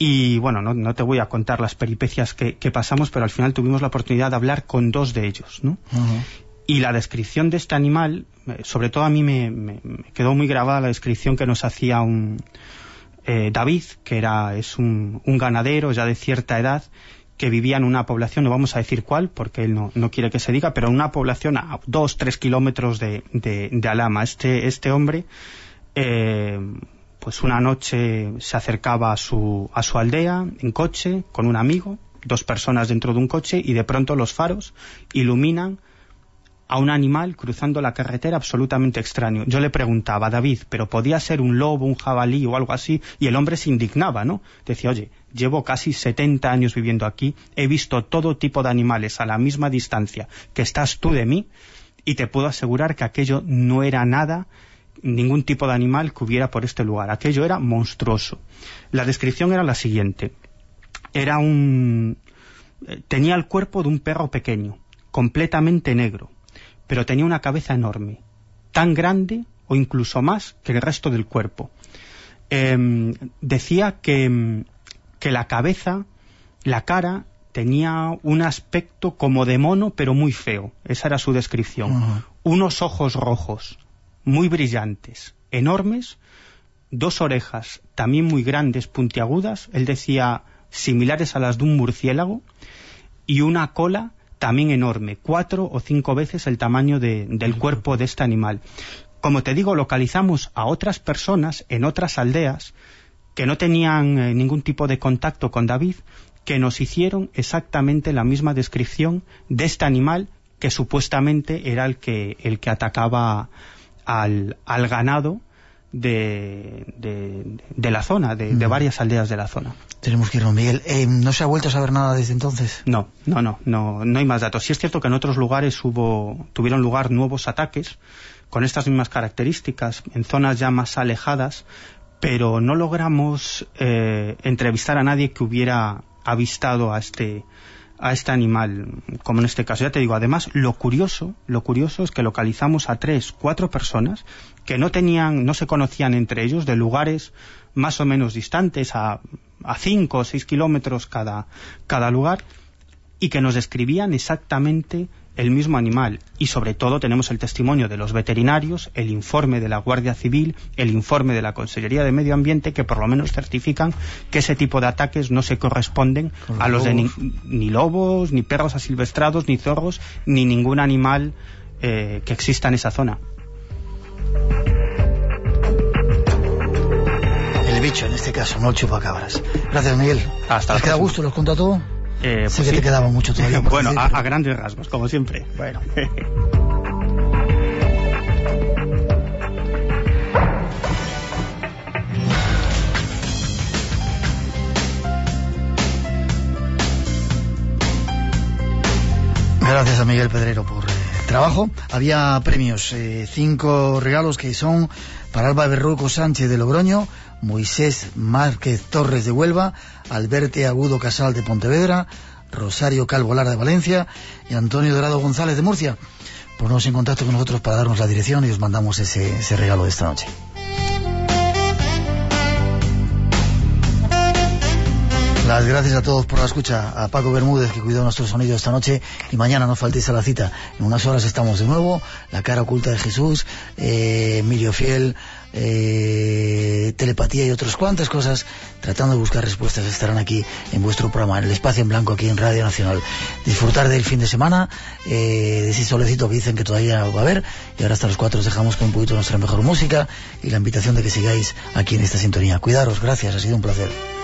J: Y bueno, no, no, te voy a contar las peripecias que, que, pasamos, pero al final tuvimos la oportunidad de hablar con dos de ellos, ¿no? Uh -huh. Y la descripción de este animal, sobre todo a mí me, me, me quedó muy grabada la descripción que nos hacía un eh, David, que era es un, un, ganadero ya de cierta edad, que vivía en una población, no vamos a decir cuál, porque él no, no quiere que se diga, pero en una población a dos, tres kilómetros de, de, de Alama. Este, este hombre... Eh, pues una noche se acercaba a su, a su aldea en coche con un amigo, dos personas dentro de un coche y de pronto los faros iluminan a un animal cruzando la carretera absolutamente extraño. Yo le preguntaba, David, ¿pero podía ser un lobo, un jabalí o algo así? Y el hombre se indignaba, ¿no? Decía, oye, llevo casi 70 años viviendo aquí, he visto todo tipo de animales a la misma distancia que estás tú de mí, y te puedo asegurar que aquello no era nada ningún tipo de animal que hubiera por este lugar. Aquello era monstruoso. La descripción era la siguiente. Era un... Eh, tenía el cuerpo de un perro pequeño, completamente negro, pero tenía una cabeza enorme, tan grande o incluso más que el resto del cuerpo. Em, decía que, que la cabeza, la cara, tenía un aspecto como de mono, pero muy feo. Esa era su descripción. Unos ojos rojos, muy brillantes, enormes, dos orejas también muy grandes, puntiagudas, él decía similares a las de un murciélago, y una cola también enorme, cuatro o cinco veces el tamaño del cuerpo de este animal. Como te digo, localizamos a otras personas en otras aldeas que no tenían eh, ningún tipo de contacto con David, que nos hicieron exactamente la misma descripción de este animal que supuestamente era el que, el que atacaba al, al ganado de, de, la zona, de, mm. varias aldeas de la zona.
B: Tenemos que irnos, Miguel. Eh, ¿No se ha vuelto a saber nada desde entonces?
J: No, no, no, no, no hay más datos. Sí es cierto que en otros lugares hubo, tuvieron lugar nuevos ataques con estas mismas características, en zonas ya más alejadas, pero no logramos eh, entrevistar a nadie que hubiera avistado a este, a este animal, como en este caso. Ya te digo, además, lo curioso, lo curioso es que localizamos a tres, cuatro personas que no tenían, no se conocían entre ellos, de lugares más o menos distantes, a, a cinco o seis kilómetros cada, cada lugar, y que nos describían exactamente el mismo animal y sobre todo tenemos el testimonio de los veterinarios, el informe de la Guardia Civil, el informe de la Consellería de Medio Ambiente que por lo menos certifican que ese tipo de ataques no se corresponden a los de ni, lobos, ni perros asilvestrados, ni zorros, ni ningún animal eh, que exista en esa zona.
B: El bicho en este caso, no el chupacabras. Gracias Miguel.
J: Hasta
B: ¿Te queda gusto? ¿Los cuenta todo?
J: Eh,
B: pues que te quedaba mucho todavía.
J: bueno, a, grandes rasgos, como siempre.
B: Bueno. Gracias a Miguel Pedrero por el trabajo. Había premios, eh, cinco regalos que son para Alba Berruco Sánchez de Logroño, Moisés Márquez Torres de Huelva, Alberto Agudo Casal de Pontevedra, Rosario Calvo Lara de Valencia y Antonio Dorado González de Murcia. Ponos en contacto con nosotros para darnos la dirección y os mandamos ese, ese regalo de esta noche. Las gracias a todos por la escucha, a Paco Bermúdez que cuidó nuestro sonido esta noche y mañana no faltéis a la cita. En unas horas estamos de nuevo, La cara oculta de Jesús, eh, Emilio Fiel, eh, telepatía y otras cuantas cosas, tratando de buscar respuestas, estarán aquí en vuestro programa, en el espacio en blanco aquí en Radio Nacional. Disfrutar del fin de semana, eh, de ese solecito que dicen que todavía va a haber, y ahora hasta los cuatro os dejamos con un poquito nuestra mejor música y la invitación de que sigáis aquí en esta sintonía. Cuidaros, gracias, ha sido un placer.